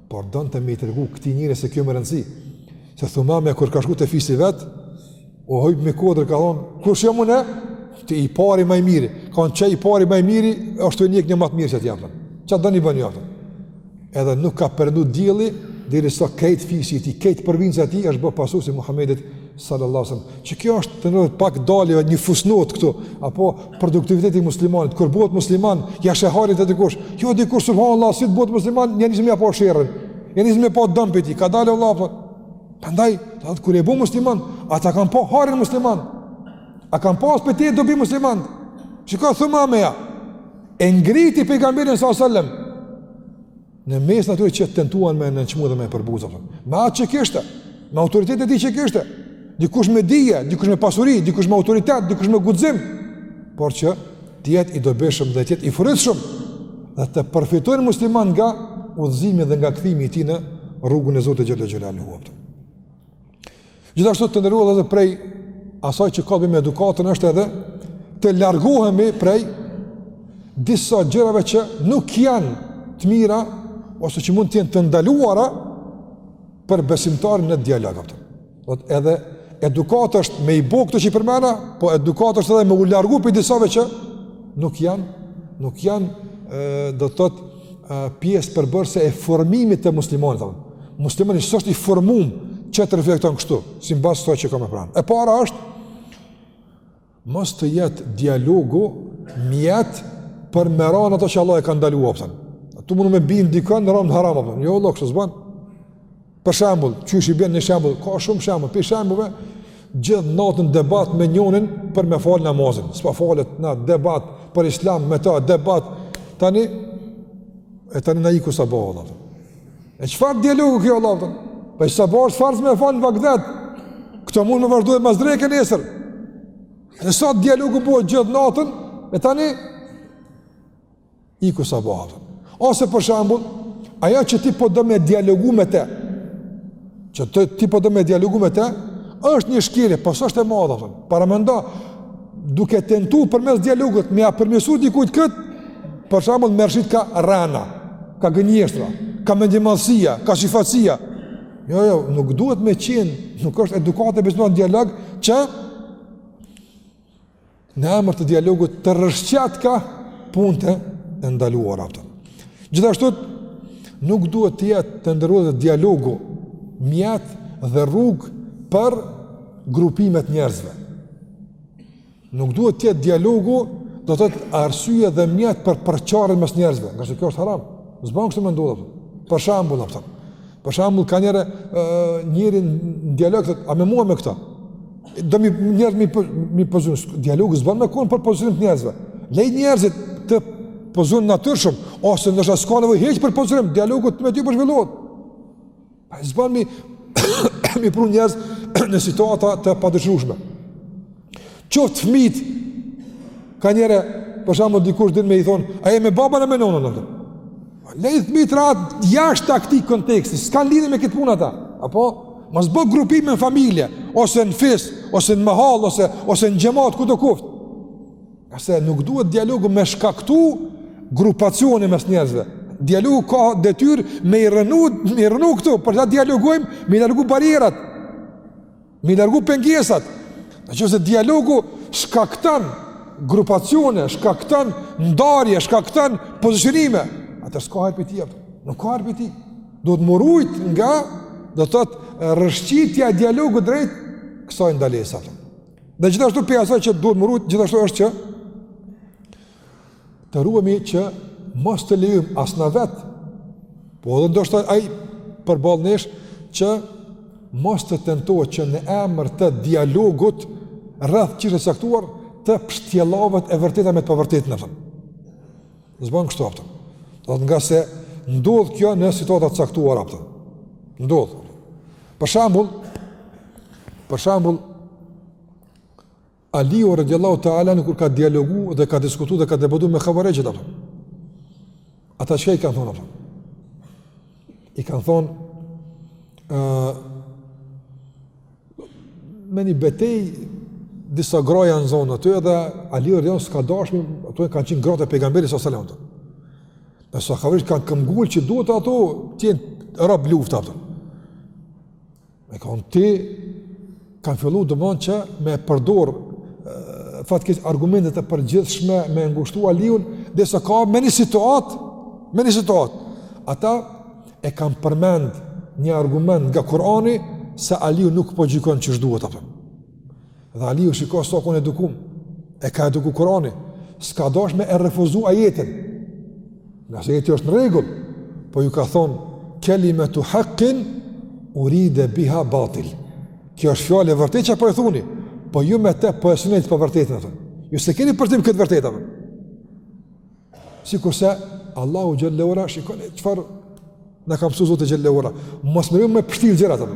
por donte me i tregu këtij njeri se kjo me rëndësi, se Thumame kur ka shku te fisi vet, u hyp mi kodër ka thonë, kush jam unë, ti i pari ma i miri, ka thonë që i pari ma i miri, është të njëk një matë mirë që të jam, çka don i bën jaft, edhe nuk ka perëndu dielli, derisa krejt fisi i tij, krejt provinca e tij, është bë pasues i Muhammedit, sallallahu alaihi wasallam. Që kjo është të nderuar pak dalje një fusnot këtu, apo produktiviteti i muslimanit kur bëhet musliman, ja sheh hairin dikush. Jo dikush subhanallahu si të bëhet musliman, ja nisëm ja pa sherrin. Ja nisëm ja pa dëmin tij ka dalë Allah apo. Prandaj, thotë kur u bë musliman, ata kanë pa hairin musliman. A kanë pa aspekte dobi musliman. Çka thua më ja? E ngriti pejgamberin sallallahu alaihi wasallam. Në mesin atyre që tentuan me nënçmu dhe me përbuzë. Me atë që kishte, me autoritetin e tij që kishte, dikush me dije, dikush me pasuri, dikush me autoritet, dikush me guxim, por që t'jetë i dobishëm dhe t'jetë i frytshëm dhe të përfitojnë muslimanët nga udhëzimi dhe nga kthimi i tij në rrugën e Zotit xhelle xhelaluhu apo. Gjithashtu të nderuar edhe prej asaj që ka t'bëjë me edukatën është edhe të largohemi prej disa gjërave që nuk janë të mira ose që mund të jenë të ndaluara për besimtarin në dialog apo. Do të thotë edhe edukata është me i bë këto që përmenda, po edukata është edhe me u largu prej disave që nuk janë nuk janë do të thotë pjesë përbërëse e formimit të muslimanit. Muslimani s'është i formum që të reflekton kështu, simbas asaj që ka me pranë. E para është, mos të jetë dialogu mjet për me ra n'ato që Allahu e ka ndalu apo. Tu mundu me bind dikën me ra n'haram apo. Jo, Allah, kështu s'ban. Për shembull, qysh i bjen një shembull, ka shumë shembull, prej shembujve, gjithë natën debat me njonin për me falë namazin, s'po falet na debat për islam me ta, debat, tani, e tani na iku sabahu, Allah, e çfarë dialogu ky, Allah, për po që sabahu është farz me falë në vakt, këto mund me vazhdu masdreke nesër, e sot dialogu bëhë gjithë natën, e tani, I ku sa bahet, Ose për shembull, ajo që ti po do me dialogu me te, që të, ti po do me dialogu me te, është një shkelje, po s'është e madhë, thëmë. Paramendo, duke tentu përmes dialogut, me ia përmirësu dikujt këtë, për shembull, merr shpik ka rrena, ka gënjeshtra, ka mendjemadhësia, ka sipërfaqësia. Jo, jo, nuk duhet me qenë, nuk është edukate s'bon dialog, që Në emër të dialogut të rrëshqet kah punët e ndaluara apo. Gjithashtu nuk duhet të jetë të ndërrohet dialogu mjet dhe rrugë për grupimet e njerëzve. Nuk duhet të jetë dialogu do të thotë arsye dhe mjet për përçarjen mes njerëzve, ngase kjo është haram. S'bën kështu më ndodhur. Për shembull, apo Për shembull ka nihere njeri në dialog thotë, a je me mua a me këta? Do me i njerëz me i me i pozu dialogu s'bën me kon për pozicionim të njerëzve. Lej njerëzit të pozojnë natyrshëm ose ndoshta s'ka nevojë hiç për pozicionim, dialogu me ty po zhvillohet. Ai s'bën me i me i pru njerëz në situata të padëshirueshme. Qoftë fëmijt, ka nihere, për shembull dikush din me i thonë, a je me babën a me nonën, a. Lej fëmijt rahat jashtë këtij konteksti, s'kanë lidhe me këtë punë ata. Apo, mos bo grupim në familje, ose në fis, ose në mahallë, ose, ose në xhemat, kudo koftë. Se nuk duhet dialogu me shkaktu grupacione mes njerëzve. Dialogu ka detyrë me i rrënu, me i rrënu këtu, po ta dialogojmë, me i largu barrierat, Me i largu pengesat, në qoftë se dialogu shkakton grupacione, shkakton ndarje, shkakton pozicionime, atër s'ka hajr prej tij, nuk ka hajr prej tij. Duhet me u rujt nga, do të thotë rrëshqitja e dialogut drejt kësaj ndalese. Dhe gjithashtu prej asaj që duhet me u rujt, gjithashtu është që, Të ruhemi që mos të lejojmë as na vetë, po edhe ndoshta ai përballë nesh që mos të tentohet që në emër të dialogut rreth çështjes së caktuar të pshtjellohet e vërteta me të pavërtetën apo. S'bon kështu apo. Do të thotë ngase ndodh kjo në situata të caktuara apo. Ndodh. Për shembull, për shembull Aliu radiallahu ta'ala anhu kur ka dialogu dhe ka diskutu dhe ka debatu me havarixhët apo. Ata çka i kanë thonë apo? I kanë thonë uh, me një betejë disa gra janë zonë aty edhe Aliu radiallahu ta'ala s'ka dasht me i ato se kanë qenë gratë e pejgamberit s.a.s. Kurse havarixhët kanë këmbëngul që duhet ato të jenë rob lufte apo. Me kanë ti, kanë fillu domethënë që me përdor fatkeq argumentet e përgjithshme me ngushtu Aliun, dhe se ka me një situatë, me një situatë. Ata e kanë përmend një argument nga Kurani se Aliu nuk po gjykon qysh duhet, a kupton. Dhe Aliu shiko sa u kon edukum. E ka eduku Kurani. S'ka dosh me e refuzu ajetin. Ngase ajeti është në regull. Po ju ka thonë, kelimetu hakkin uride biha batil. Kjo është fjalë e vërtetë që po e thuni. Po ju me te po e synoni t'pavërtetën. Ato. Ju s'e keni për qëllim këtë t'vërtetë. Ato. Sikurse, Allahu xhele ue ala, shikoni, çfarë na ka msu Zoti xhele ue ala. Mos me ju me pështjell gjërat. Ato.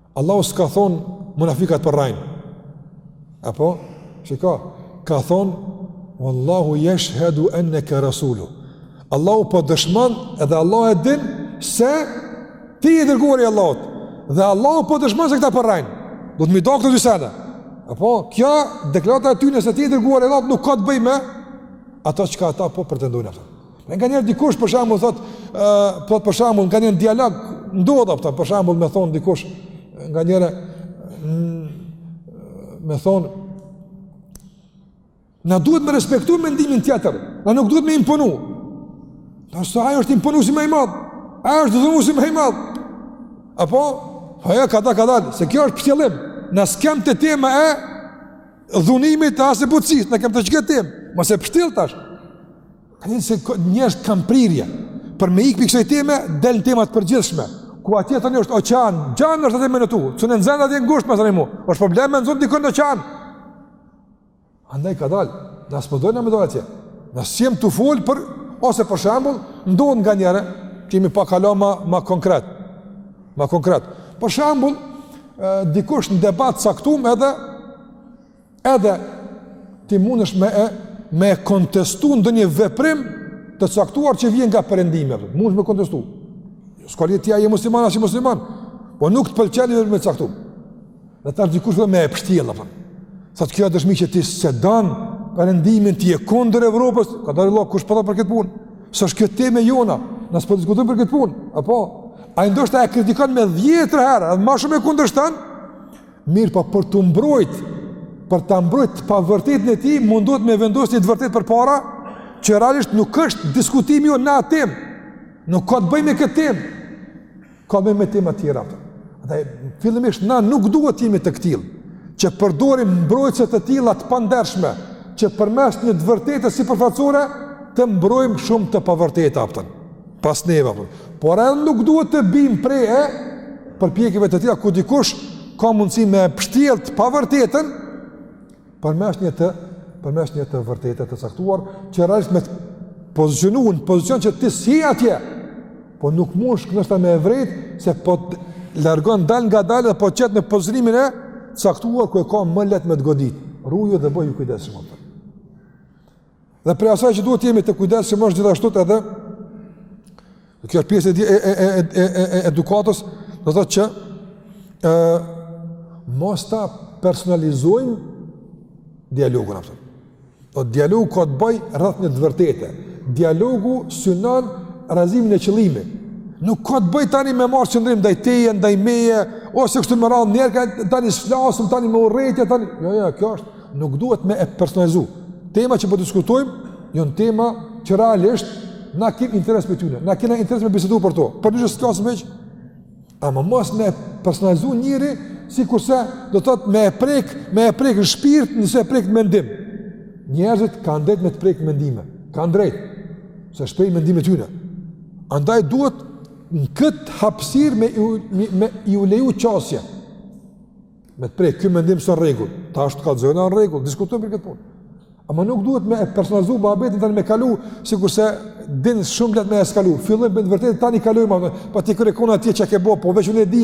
Allahu s'ka thon munafikat po rrejn. Apo, shiko, ka thon wallahu yashhadu annaka rasulu. Allahu po dëshmon edhe Allahu e din se ti je i dërguari i Allahut dhe Allahu po dëshmon se këta po rrejn. Don me i da këto dy sene. Apo, kjo deklarata e tyne se ti je i dërguari i Allahut nuk ka të bëj me ato çka ata po pretendojnë ata. Nganjëherë dikush për shembull thot, uh, thot për shembull në ndonjë dialog, ndodh, a kupton, për shembull me thonë dikush nganjëherë me thonë na duhet me respektu mendimin tjetër, na nuk duhet me imponu. Ndërsa ai është imponusi ma i madh, ai është dhunusi ma i madh. Apo, ej kadal kadal, se kjo është pështjellim, na s'kem te tema e dhunimit as e butësisë, na kem te qekjo temë, mos e pështjell tash, Këni se njerëzit kanë prirje, për me ikë prej kësaj teme, del në temat e përgjithshme, ku atje tani është oqean, gjanë është atje me notu, që në nëzenda dhe ngusht me thënë i mu, është problem me nxan dikën në oqean. Andaj kadal, na s'po dojm me dalë atje, na s'jem tu folë për, ose për shembull, ndodh nganjëherë, t'jemi pak hala ma, ma konkret, ma konkret. Për shembull, dikush në debat t'caktum edhe, Edhe ti mundesh me e me kontestu ndonjë veprim të caktuar që vjen nga perëndimi, mundesh me kontestu. S'ka lidhje a je musliman a s'je musliman, po nuk të pëlqen edhe me caktu. Dhe tash dikush vetëm e pshtjell apo. Thotë kjo dëshmi që ti s'e don perëndimin ti je kundër Evropës, kadal vlla kush po ta për këtë punë. S'është kjo tema jonë, na s'po diskutojmë për këtë punë, apo ai ndoshta e kritikon me 10 herë, edhe më shumë e kundërshton, Mirëpo për t'u mbrojt, për ta mbrojt të pavërtetën e tij, mundohet me vendos një të vërtetë përpara, që realisht nuk është diskutimi jonë n'atë temë, nuk ka të bëj me këtë temë, ka t'bëjë me tema tjera. Dhe fillimisht na nuk duhet t'jemi të këtillë, që përdorim mbrojtëse të tilla të pandershme, që përmes një të vërtete sipërfaqësore, të mbrojmë shumë të pavërteta, a kupton. pas neve. Por edhe nuk duhet të bim pre e përpjekjeve të tilla ku dikush ka mundësi me pështjell të pavërtetën përmes një të përmes një të vërtete të caktuar që realisht me t'pozicionu në pozicion që ti si atje po nuk mund të ndoshta me e vrejt se po t'largon dalngadal dhe po t'qet në pozicionimin e caktuar ku e ka më lehtë me të godit. Ruju dhe bëhu i kujdesshëm atë. Dhe prej asaj që duhet të jemi të kujdesshëm është gjithashtu edhe kjo është pjesë e e e e e e edukatës, do të thotë që ë mos ta personalizojmë dialogun apo. Po dialogu ka të bëj rreth një të vërtete. Dialogu synon realizimin e qëllimit. Nuk ka të bëj tani me marrë qëndrim ndaj teje, ndaj meje, ose kështu me radhë, njerë ka tani sflasëm, tani me urrejtje, tani... Jo, jo, kjo është Nuk duhet me e personalizu. Tema që po diskutojmë, janë tema që realisht na kem interes me tyne, na kena interes me bisedu për to, përndryshe s'flasëm hiç, ama mos me personalizu njëri, sikurse do të thotë me e prek, me e prek në shpirt, nëse e prek në mendim. Njerëzit kanë drejt me të prek në mendime, kanë drejt, se shprej mendimet e tyne. Andaj duhet në këtë hapsirë me, me, me iu leju qasje, Me të prek, ky mendim s'o n'rregull, tash ta kallzoj n'rregull, diskutojnë për këtë punë. Ama nuk duhet me personalizu muhabetin tani me kalu, sikurse din shumë leht me eskalu. Fillojmë me një të vërtetë, tani kalojmë atë, po ti kur je kon atje çka ke bo, po veç unë e di.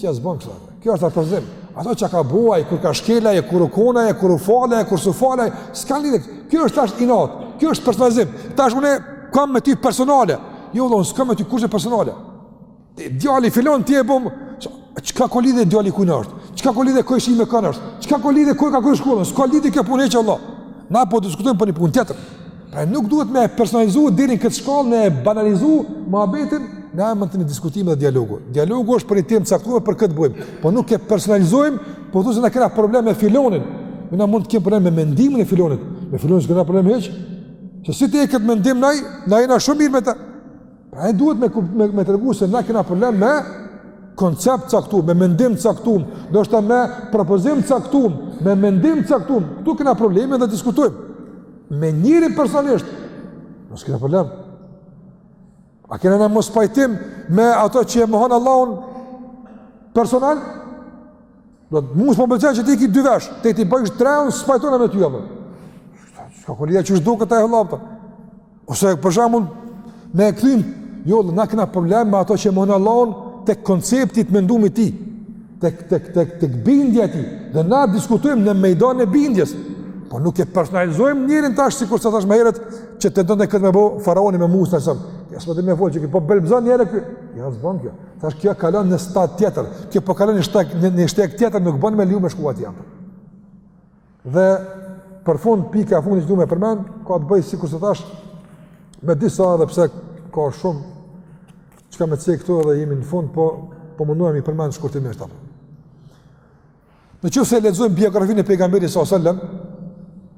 Tja zbanë kësa, kjo është personalizim. Ato çka ke bo, e kur ke shkel, e kur u kona, e kur u fale, e kur s'u fale, s'ka lidhje. Kjo është tash inat, kjo është personalizim. Tash unë kam me ty personale. Jo, dhe unë s'kam me ty kurrsen personale. Djali filonit je bon, çka ka lidhje djali kujt osht? Çka ka lidhje kushëri me kan osht? Çka ka lidhje ku e ka kry shkollën? S'ka lidhje kjo punë që Allah. Na po diskutojmë për një punë tjetër. Pra nuk duhet me personalizuar deri në këtë shkallë me banalizuar mohabetin në emër të një diskutimi dhe dialogu. Dialogu është për një temë t'caktuar për këtë e bëjmë, po nuk e personalizojmë, po thotë na kena problem me filonin. Ne mund të kemi problem me mendimin e filonit. Me filonin s'kena problem hiç. Se s'e pati këtë mendim na, na jena shumë mirë me të. Pra duhet me, me, me tregu se na kena problem me koncept caktum, me mendim caktum, ndoshta me propozim caktum, me mendim caktum, ktu kena problemin dhe diskutojmë. Me njëri personisht, na s'kena problem. A kena na mospajtim me ato që e mohon Allahun personal? Do të thotë s'po më pëlqen që ti ke dy vesh, ti t'i bëjsh tre unë s'pajtona me ty apo. Çka po lidhje, çka do këta e hëllapta. Ose për shembull me e kthim, jo na kena problem me ato që mohon Allahun te koncepti i mendimit tij, tek tek tek tek bindja e tij. Dhe na diskutojmë në mejdan e bindjes. Po nuk e personalizojmë njerin tash sikurse thash më herët që tentonte këtë me bë faraoni me Musa a.s. Ja s'po di me fol që po belbzon njëra ky. Ja s'bën kjo. Tash kjo kalon në stad tjetër, kjo po kalon në një shteg tjetër nuk bën me leju me shku atje. Dhe për fund pika e fundit që du me përmend, ka të bëjë sikurse thash me disa edhe pse ka shumë çka me cek këtu edhe jemi në fund, po po mundohemi me përmend shkurtimisht atë. Në qoftë se lexojmë biografinë e pejgamberit alejhi selam,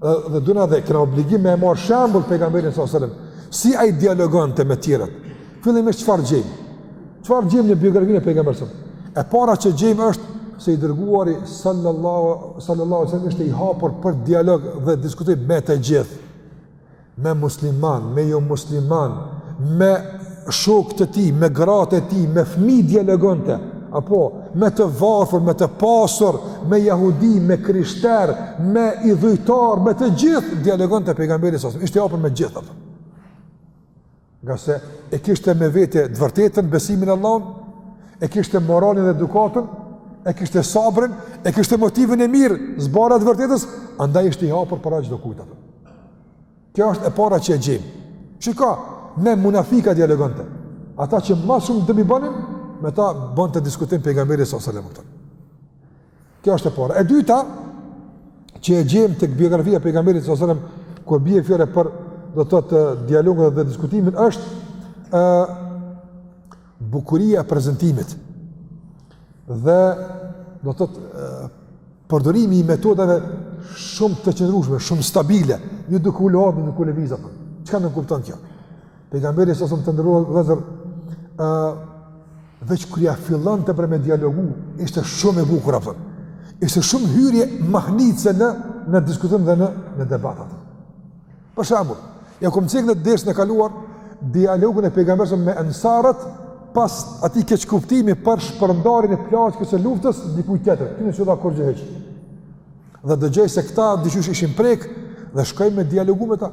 dhe duna dhe kena obligim me e marrë shembull pejgamberin alejhi selam, si ai dialogonte me tjerët, fillimisht çfarë gjejmë, çfarë gjejmë në biografinë e pejgamberit alejhi selam, e para që gjejmë është se i dërguari sallallahu alejhi ve sel-lem ishte i hapur për dialog dhe diskutim me të gjithë, me musliman, me jo musliman, me shokët e tij, me gratë e tij, me fmi dialogonte, apo me të varfër, me të pasur, me jahudi, me krishter, me idhujtar, me të gjithë dialogonte pejgamberi alejhi selam, ishte hapur me të gjithë, apo. Ngase e kishte me vete të vërtetën, besimin në Allahun, e kishte moralin dhe edukatën, e kishte sabrin, e kishte motivin e mirë, zbardhja e të vërtetës, andaj ishte i hapur para çdokujt. Kjo është e para që e gjejmë. Çka? Me munafikat dialogonte. Ata që ma shumë dëm i bonin, me ta bonte diskutim pejgamberi s.a.s. Kjo është e para. E dyta që e gjejmë tek biografia e pejgamberit sallallahu alajhi wasallam kur bie fjala për do të thotë dialogun dhe diskutimin është ë bukuria e prezantimit. Dhe do të thotë përdorimi i metodave shumë të qëndrueshme, shumë stabile, jo duke u luhatur, duke lëvizur. Çka nënkupton kjo? Pejgamberi sallallahu alajhi wasallam të nderuar vëllezër ë Veç kur ia fillonte bre me dialogu, ishte shumë e bukur apo. Ishte shumë hyrje mahnitëse në në diskutim dhe në në debat apo. Për shembull, jau kom cek në dersin e kaluar dialogun e pejgamberit me ensarët pas atij keqkuptimi për shpërndarjen e plaçkës së luftës diku tjetër. Këtyre s'i dha kurgjë hiç. Dhe dëgjoi se këta diqysh ishin prek dhe shkoi me dialogu me ta.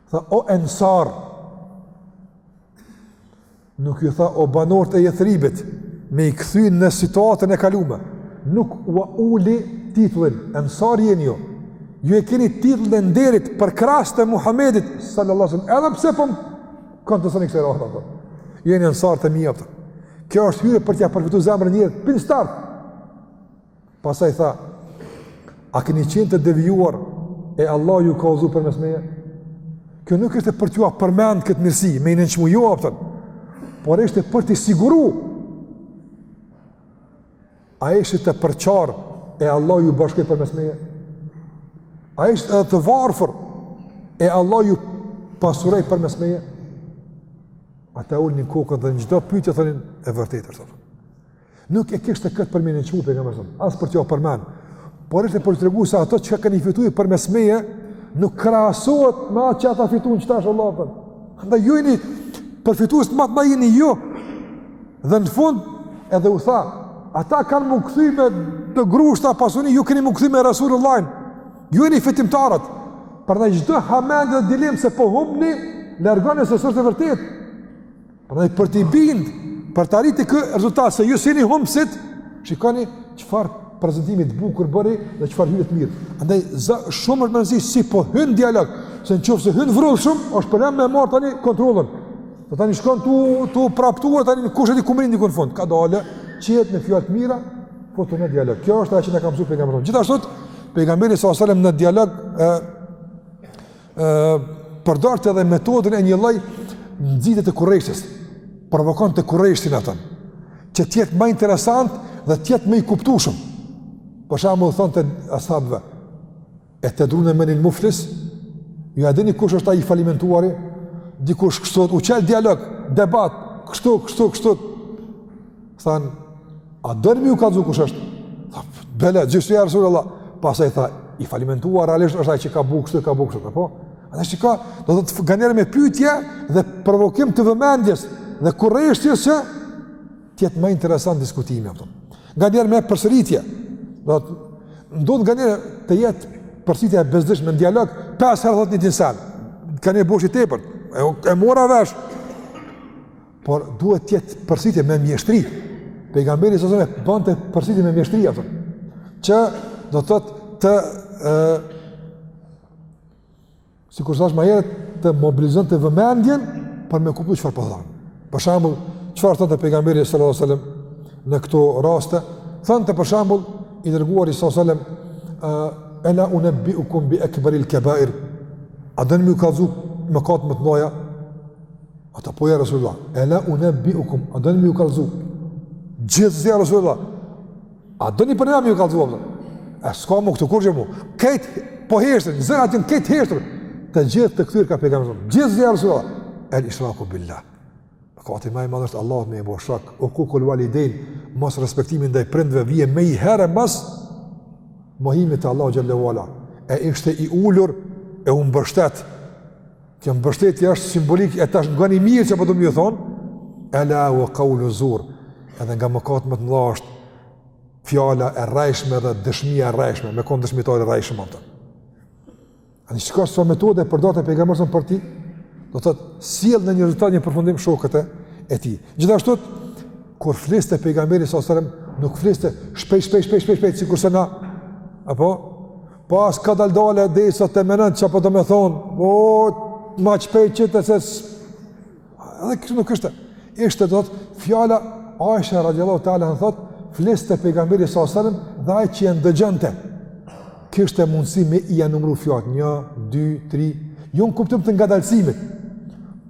Tha, o ensar, nuk ju tha, o banorët e Jethribit, me i kthy në situatën e kalume, nuk ua uli titullin, ensar jeni jo, ju e keni titullin e nderit për krahët e Muhammedit, sallallahu sallam, edhe pse pëm, po kam t'ju sën kësaj radhe, dhe, ju jeni ensar të mija, dhe. kjo është hyrje për t'ia përfitu zemrën njerit, për në start, Pastaj tha, a keni qenë të devijuar e Allah ju ka udhzu përmes meje? Kjo nuk ishte për t'jua përmend këtë mirësi, me i nënçmu jo aspak, por ishte për t'i siguru. A ishit të përçarë e Allah ju bashkoi përmes meje? A ishit edhe të varfër e Allah ju pasuroi përmes meje? Ata ulnin kokën dhe në çdo pyetje thënin e vërtetë është. Nuk e kishte këtë për me nënçmu pejgamberi, as për t'jua përmend. Por ishte për të treguar se ato çka keni fitu përmes meje nuk krahasohet me atë që ata fituan tash Allahu bën. Prandaj ju jeni përfitues më të mëdhenj jeni ju. Dhe në fund edhe u tha, ata kanë m'u kthy me do grushta pasuni, ju keni m'u kthy me Rasulullah. Ju jeni fitimtarët. Prandaj çdo hamend dhe dilemë se po humbni, largoni se s'është e vërtetë. Prandaj për t'i bind, për të arritur këtë rezultat se ju s'jeni humbsit, shikoni çfarë prezantimi të bukur bëri dhe çfarë hyrje të mirë. Andaj shumë me rëndësi si po hyn në dialog, se nëse hyn vrullshëm, është problem me marr tani kontrollin. E tani shkon tu u praptuar tani kush e di ku mrin diku në fund. Kadalë, qetë me fjalë të mira, futu në dialog. Kjo është ajo që na ka mësuar pejgamberi. Gjithashtu pejgamberi sallallahu alajhi wasallam në dialog e përdorte edhe metodën e një lloj nxitje të kurreshtjes. Provokonte kurreshtjen atë. Që të jetë më interesant dhe të jetë më i kuptueshëm. Për shembull thonte ashabëve etedrune menil muflis, ju a dini kush është ai i falimentuari? Dikush kështu u çel dialog, debat, kështu, kështu, kështu. Than, urdhëro, na kallzo kush është? Tha, bele, ja Resulullah. Pastaj tha, i falimentuar realisht është ai që ka bë kështu, ka bë kështu, apo? A dhe që ka, domethënë nganjëherë me pyetje dhe provokim të vëmendjes dhe kurreshtjes që të jetë më interesant diskutimi, apo? Nganjëherë me përsëritje, do të ndodhë nganjëherë të jetë përsëritje e bezdishme në dialog, 5 herë thotë të njëjtin sen, ka një bosh i tepër, e, e mora vesh, Por duhet të jetë përsëritje me mjeshtri. Pejgamberi sallallahu alajhi wasallam bënte përsëritje me mjeshtri atë. Që do të thotë të ë sikurse thashë ma herët të mobilizonte vëmendjen për me kuptu çfarë po thon. Për shembull, çfarë thonte pejgamberi sallallahu alajhi wasallam në këto raste? Thonte për shembull i dërguari sallallahu alajhi wasallam ela unabbiukum bi akbaril kabair. A doni m'ju kallzu mëkatet më të mëdhaja? Ata po ja Resulullah, ela unabbiukum, a doni m'ju kallzu? Gjithsesi ja Resulullah, a doni pra m'ju kallzu? E s'ka mo këtu kurgjë mo, krejt po heshtin, zërat janë krejt heshtur, të gjithë tu kqyrë ka pejgamberi sallallahu alajhi wasallam, gjithsesi ja Resulullah, el ishraku billah. Mëkati ma i madh është Allahut me i bo shok, ukukul validejn, mos respektimi ndaj prindve vjen menjëherë mas mohimit të Allahut xhelle e ishte i ulur e u mbështet, Kjo mbështetje është simbolikë e tash ngoni mirë çka po du m'ju thonë, ela u kaulu zur, edhe nga mëkatet më të mëdha është fjala e rrejshme dhe dëshmia e rrejshme, me konë dëshmitar i rrejshëm atë. Ani shiko sa metoda përdorte pejgamberi sallallahu alajhi wasallam për t'i, do të thotë, sjellë në një rezultat një përfundim shokët e tij. Gjithashtu, kur fliste pejgamberi sallallahu alajhi wasallam, nuk fliste shpejt, shpejt, shpejt, shpejt, shpejt, sikurse na, apo, Po as kadal-dale derisa të menën çka po do me thon. O ma shpejt qite se edhe kështu nuk ishte. Ishte do të thotë fjala Aisha radhiyallahu ta'ala anha thot, fliste pejgamberi sallallahu alajhi wasallam dhe ai që e ndëgjonte kishte mundësi me i numru fjalët 1 2 3, jo në kuptim të ngadalësimit,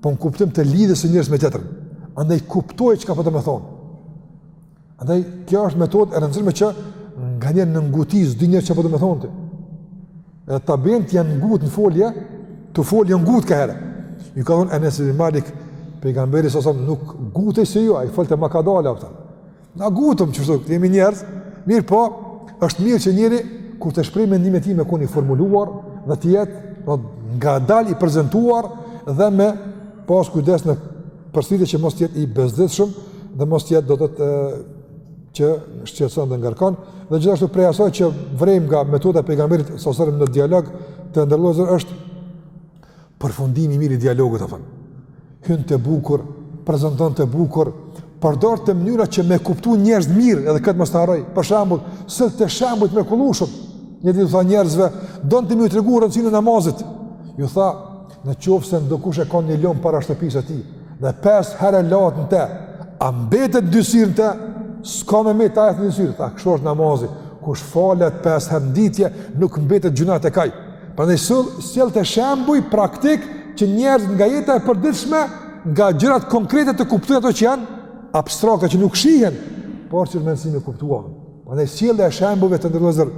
po në kuptim të lidhjes së njërës me tjetrën. Andaj kuptoje çka po do me thon. Andaj, kjo është metodë e rëndësishme që nganjëherë në ngutësi s'din njeri çka po do me thonë ti. Edhe tabiinët janë ngut në folje, tu folë janë ngut kaherë. Ju ka thonë Enes ibn Malik, pejgamberi sallallahu alajhi wasallam nuk ngutej si ju, ai folte ma kadale, pëta. Na ngutemi, qështu jemi njerëz, mirëpo është mirë që njeri, kur të shprehë mendimin e tij me konë i formuluar, dhe të jetë ngadalë i prezentuar, dhe me Pas kujdes në përsëritje që mos të jetë i bezdisshëm dhe mos të jetë do të thotë që shqetëson dhe ngarkon dhe gjithashtu prej asaj që vërejmë nga metoda e pejgamberit sallallahu alajhi wasallam në dialog të nderuar vëllezër është përfundimi i mirë i dialogut domethonë hynte bukur prezantonte bukur përdorte mënyra që me kuptu njerëzit mirë edhe këtë mos ta harroj për shembull së të shembujt me kullushëm një ditë u tha njerëzve donte m'ju tregu rëndësinë e namazit ju tha Në qoftë se ndokush e ka një lum para shtëpisë së tij, dhe pes herë lahet në te, a mbetet ndysirë në te, s'ka me met asnjë ndysirë, tha kështu është namazi, kush falet pes herë n'ditë, nuk mbetet gjynah te ai. Prandaj sillte shembuj praktik që njerëzit nga jeta e përditshme, nga gjërat konkrete të kuptojnë ato që janë abstrakte që nuk shihen, por që mundësi me i kuptuar. Prandaj sjellja e shembujve të ndërlidhur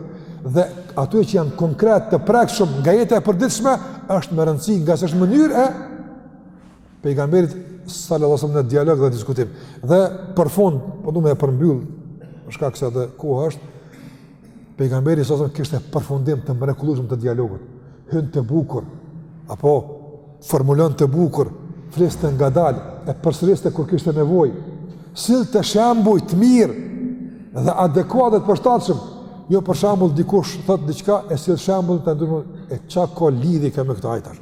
dhe ato që janë konkret të prekshëm nga jeta e përditshme është me rëndësi ngase është mënyrë e pejgamberit sallallahu alajhi në dialog dhe diskutim. Dhe për fund, po du me e përmbyll, për shkak se edhe koha është pejgamberi sallallahu alajhi kishte përfundim të mrekullueshëm të dialogut. hynte bukur apo formulonte bukur, fliste ngadalë e përsëriste kur kishte nevojë. Sillte shembuj të mirë dhe adekuat dhe të përshtatshëm. Jo për shembull dikush thot diçka e sjell shembull të ndryshëm e çka ka lidhje ky me këtë ajtar.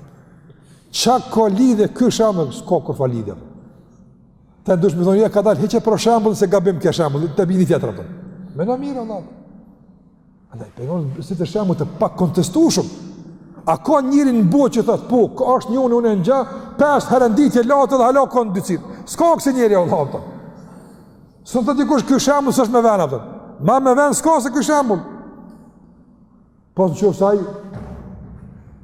Çka ka lidhje ky shembull s'ka kurrfarë lidhje. Të ndryshëm thonë ja ka dalë hiqe këtë shembull se gabim ky shembull të bini tjetër apo. Më na mirë Allah. Andaj, për nëmë të sillte shembuj të pakontestueshëm. A ka njeri në botë që thotë, po, ka është një unë, unë e në gjë, pes herë n'ditë lahet dhe hala ka ndysirë. S'ka kësi njeri o vëlla, a po kupton. S'thotë dikush, ky shembull s'është me vend, a po kupton. Ma me vend s'ka se ky shembull. Po, në qoftë se ai,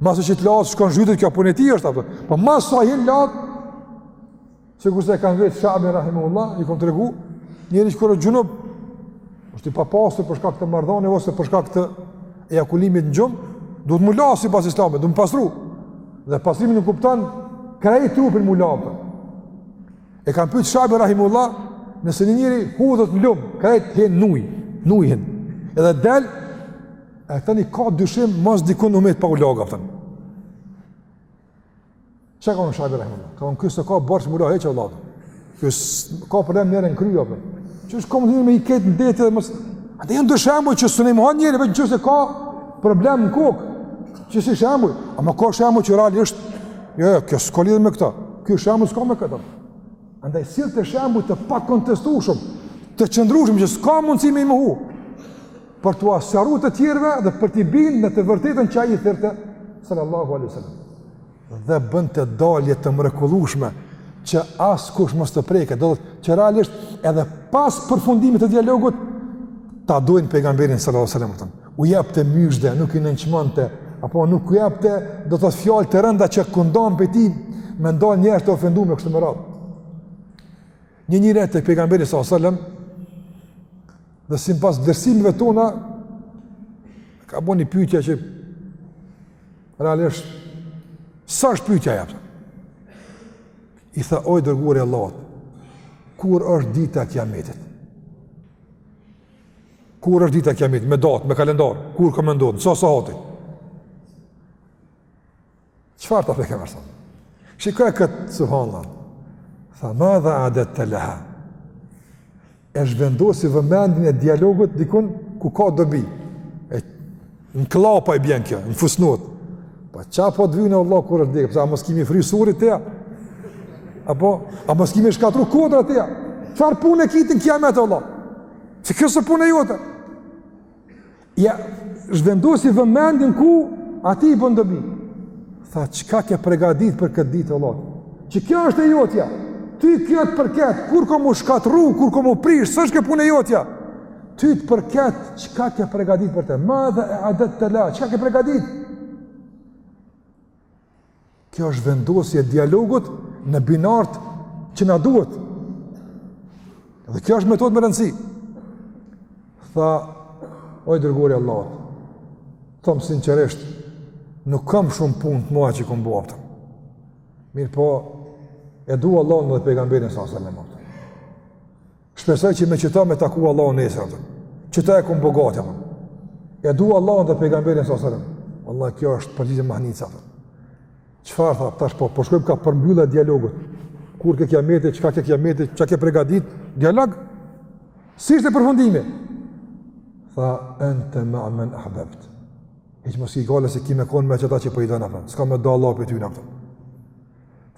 masi që të lahet, shkon zhytet, kjo punë e tij është, a po kupton. Po, masi hin lahet, Sikurse e kanë vet Shabin rahimehullah, i kanë tregu njeri që kur gjunub është i papastër për shkak të marrëdhënieve ose për shkak të ejakulimit në gjumë, duhet m'u la sipas islamit, duhet m'u pastru. Dhe pastrimi nënkupton krejt trupin m'u la. E kanë pyet Shabin rahimehullah, nëse një njeri hudhet në lum, krejt hin n'uj, n'uj hin. Edhe del e tani ka dyshim mos dikun ka met pa u lag Çka ka thënë Shabi rahimehullah? Ka thënë ky s'ka borxh m'u la hiç vallah. Ky ka problem njeri në kry, për. Që është komë njërë me i ketë në detë dhe mësë... Ata janë do shembuj që s'mun i mohon njeri, veç nëse ka problem në kokë. Kësi shembuj. Ama ka shembuj që realisht... Jo, jo, kjo s'ka lidhje me këta. Ky shembull s'ka me këta. Andaj sillte shembuj të pakontestueshëm, të qëndrueshëm, që s'ka mundësi me i mohu. Për t'ua sqaru të tjerëve dhe për t'i bindë në të vërtetën që ai thirrte, sallallahu alaihi sallam. dhe bënte dalje të mrekullueshme që askush mos të preket, do të thotë realisht edhe pas përfundimit të dialogut, ta dojnë pejgamberin sallallahu alaihi wasallam. U japte myzhde, nuk i nënçmonte, apo nuk u japte do të thotë fjalë të rënda që kur ndahen prej tij, me dal njerëz të ofenduar e kështu me radhë. Një njeri te pejgamberi sallallahu alaihi wasallam dhe sipas vlerësimeve tona ka bë një pyetje që Realisht, sa është pytja e? I tha, o i dërguri i Allahut, kur është dita e kiametit? Kur është dita e kiametit? Me datë, me kalendar, kur ka me ndodh, sa sahati? Çfarë të fekëm është? Shiko këtë, subhanallah. Tha, madha adedte leha. e zhvendosi vëmendin e dialogut dikund ku ka dobi, e në klapa i bjen kjo, në fusnot, po po, ça po të vyn Allah kur është dhekë, pse a mos ki me i fry surit ti a, apo, a mos ki me i shkatrru kodrat ti a, çfarë pune ki ti n'kiamet vallah, që kjo s'është punë e jote, Ia zhvendosi vëmendjen ku atij i bën dobi. Tha, çka ke pregadit për këtë ditë, Allah? Që kjo është e jotja, ty kjo të përket, kur ka m'u shkatrru, kur ka m'u prish, s'është kjo punë e jotja? Ty të përket, çka ke pregadit për te? Madha adedte leha, çka ke pregadit? Kjo është vendosje e dialogut në binarët që na duhet. Dhe kjo është metodë me rëndësi. Tha, o i dërguri i Allahut, thom sinqerisht, nuk kam shumë punë të mdha që i kom bua pëtëm. Mirëpo, e du Allahun dhe pejgamberin sa se në mëtë. Shpresoj që me qëta me taku Allahun nesër atëm. Qëta e kom bo gati, atëm. E du Allahun dhe pejgamberin së asërëm. Allah, kjo është përgjigje mahnitëse, atëm. Çfarë tha, tash po, po shkojmë kah përmbyllja e dialogut. Kur ke kiameti, çka ke kiameti, ça ke pregadit, dialog. Si ishte përfundimi? Tha, ente ma men ahbebt. E që mos ki gajle se ki me konë me qëta që po i don, po atëm. S'ka me të da Allah prej tyne atëm.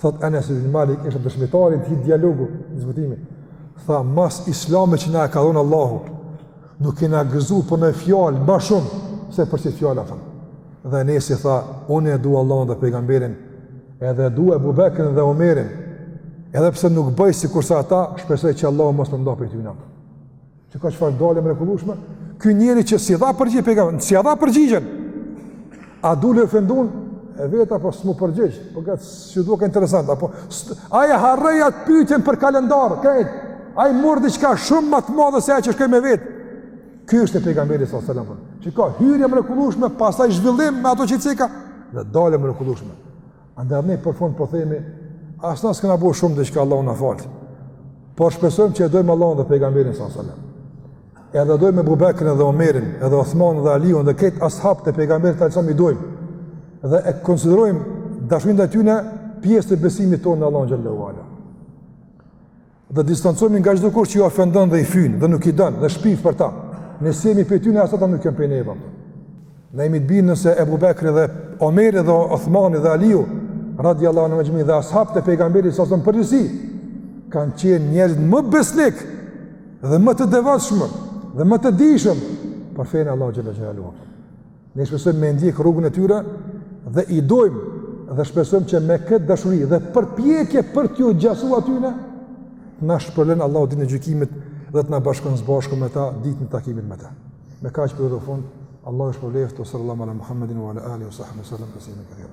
Thot Enes ibn Malik ishte dëshmitari i këtij dialogut, diskutimit. Tha mas Islamit që na e ka dhënë Allahu, nuk kena gëzu për naj fjalë më shumë se për qit fjalë atë. Dhe Enesi tha, unë e dua Allahun dhe pejgamberin, edhe e du Abu Bekrin dhe Omerin. Edhe pse nuk bëj sikurse ata, shpresoj që Allahu mos më nda prej tyne Që ka çfarë dalje mrekullueshme? Ky njeri që s'i dha përgjigje pejgamberi, s'i dha përgjigjen. A dul i ofendun e veta po s'm'u përgjigj? Po ga s'u duka interesant apo ai e harroi atë pyetjen për kalendar, krejt. Ai mor diçka shumë më të madhe se ajo që shkoi me vet. Ky është pejgamberi sallallahu alajhi wasallam. Që ka hyrje mrekullueshme, pastaj zhvillim me ato që i ceka dhe dalje mrekullueshme. Andaj ne për fund po themi, as na s'kena bërë shumë diçka Allahu na fal. Por shpresojmë që e dojmë Allahun dhe pejgamberin sa selam. Edhe e dojmë Abu Bekrin dhe Omerin, edhe Osmanin dhe Aliun dhe krejt ashabët e pejgamberit sa i dojmë. Dhe e konsiderojmë dashurinë ndaj tyre pjesë të besimit tonë në Allahun xhelle ue ala. dhe distancohemi nga çdokush që i ofendon dhe i fyn dhe nuk i don dhe shpif për ta. Ne s'jemi prej tyne as ata nuk janë prej neve. Ne jemi të bindun se Ebu Bekri dhe Omeri dhe Othmani dhe Aliu radiallahu anhum exhmein dhe ashabët e pejgamberit s.a.v.s. në përgjithësi kanë qenë njerëzit më besnik dhe më të devotshëm dhe më të dijshëm për fenë e Allahut xhele xhelaluhu. Ne shpresojmë me ndjek rrugën e tyre dhe i dojmë dhe shpresojmë që me këtë dashuri dhe përpjekje për t'iu gjasu atyne, të na shpërblen Allahu ditën e gjykimit dhe të na bashkon së bashku me ta ditën e takimit me të. Me kaq erdhëm në fund, Allahu ju shpërbleftë, wa sallallahu ala Muhammedin, wa ala alihi wa sahbihi wa sallam teslimen kethira.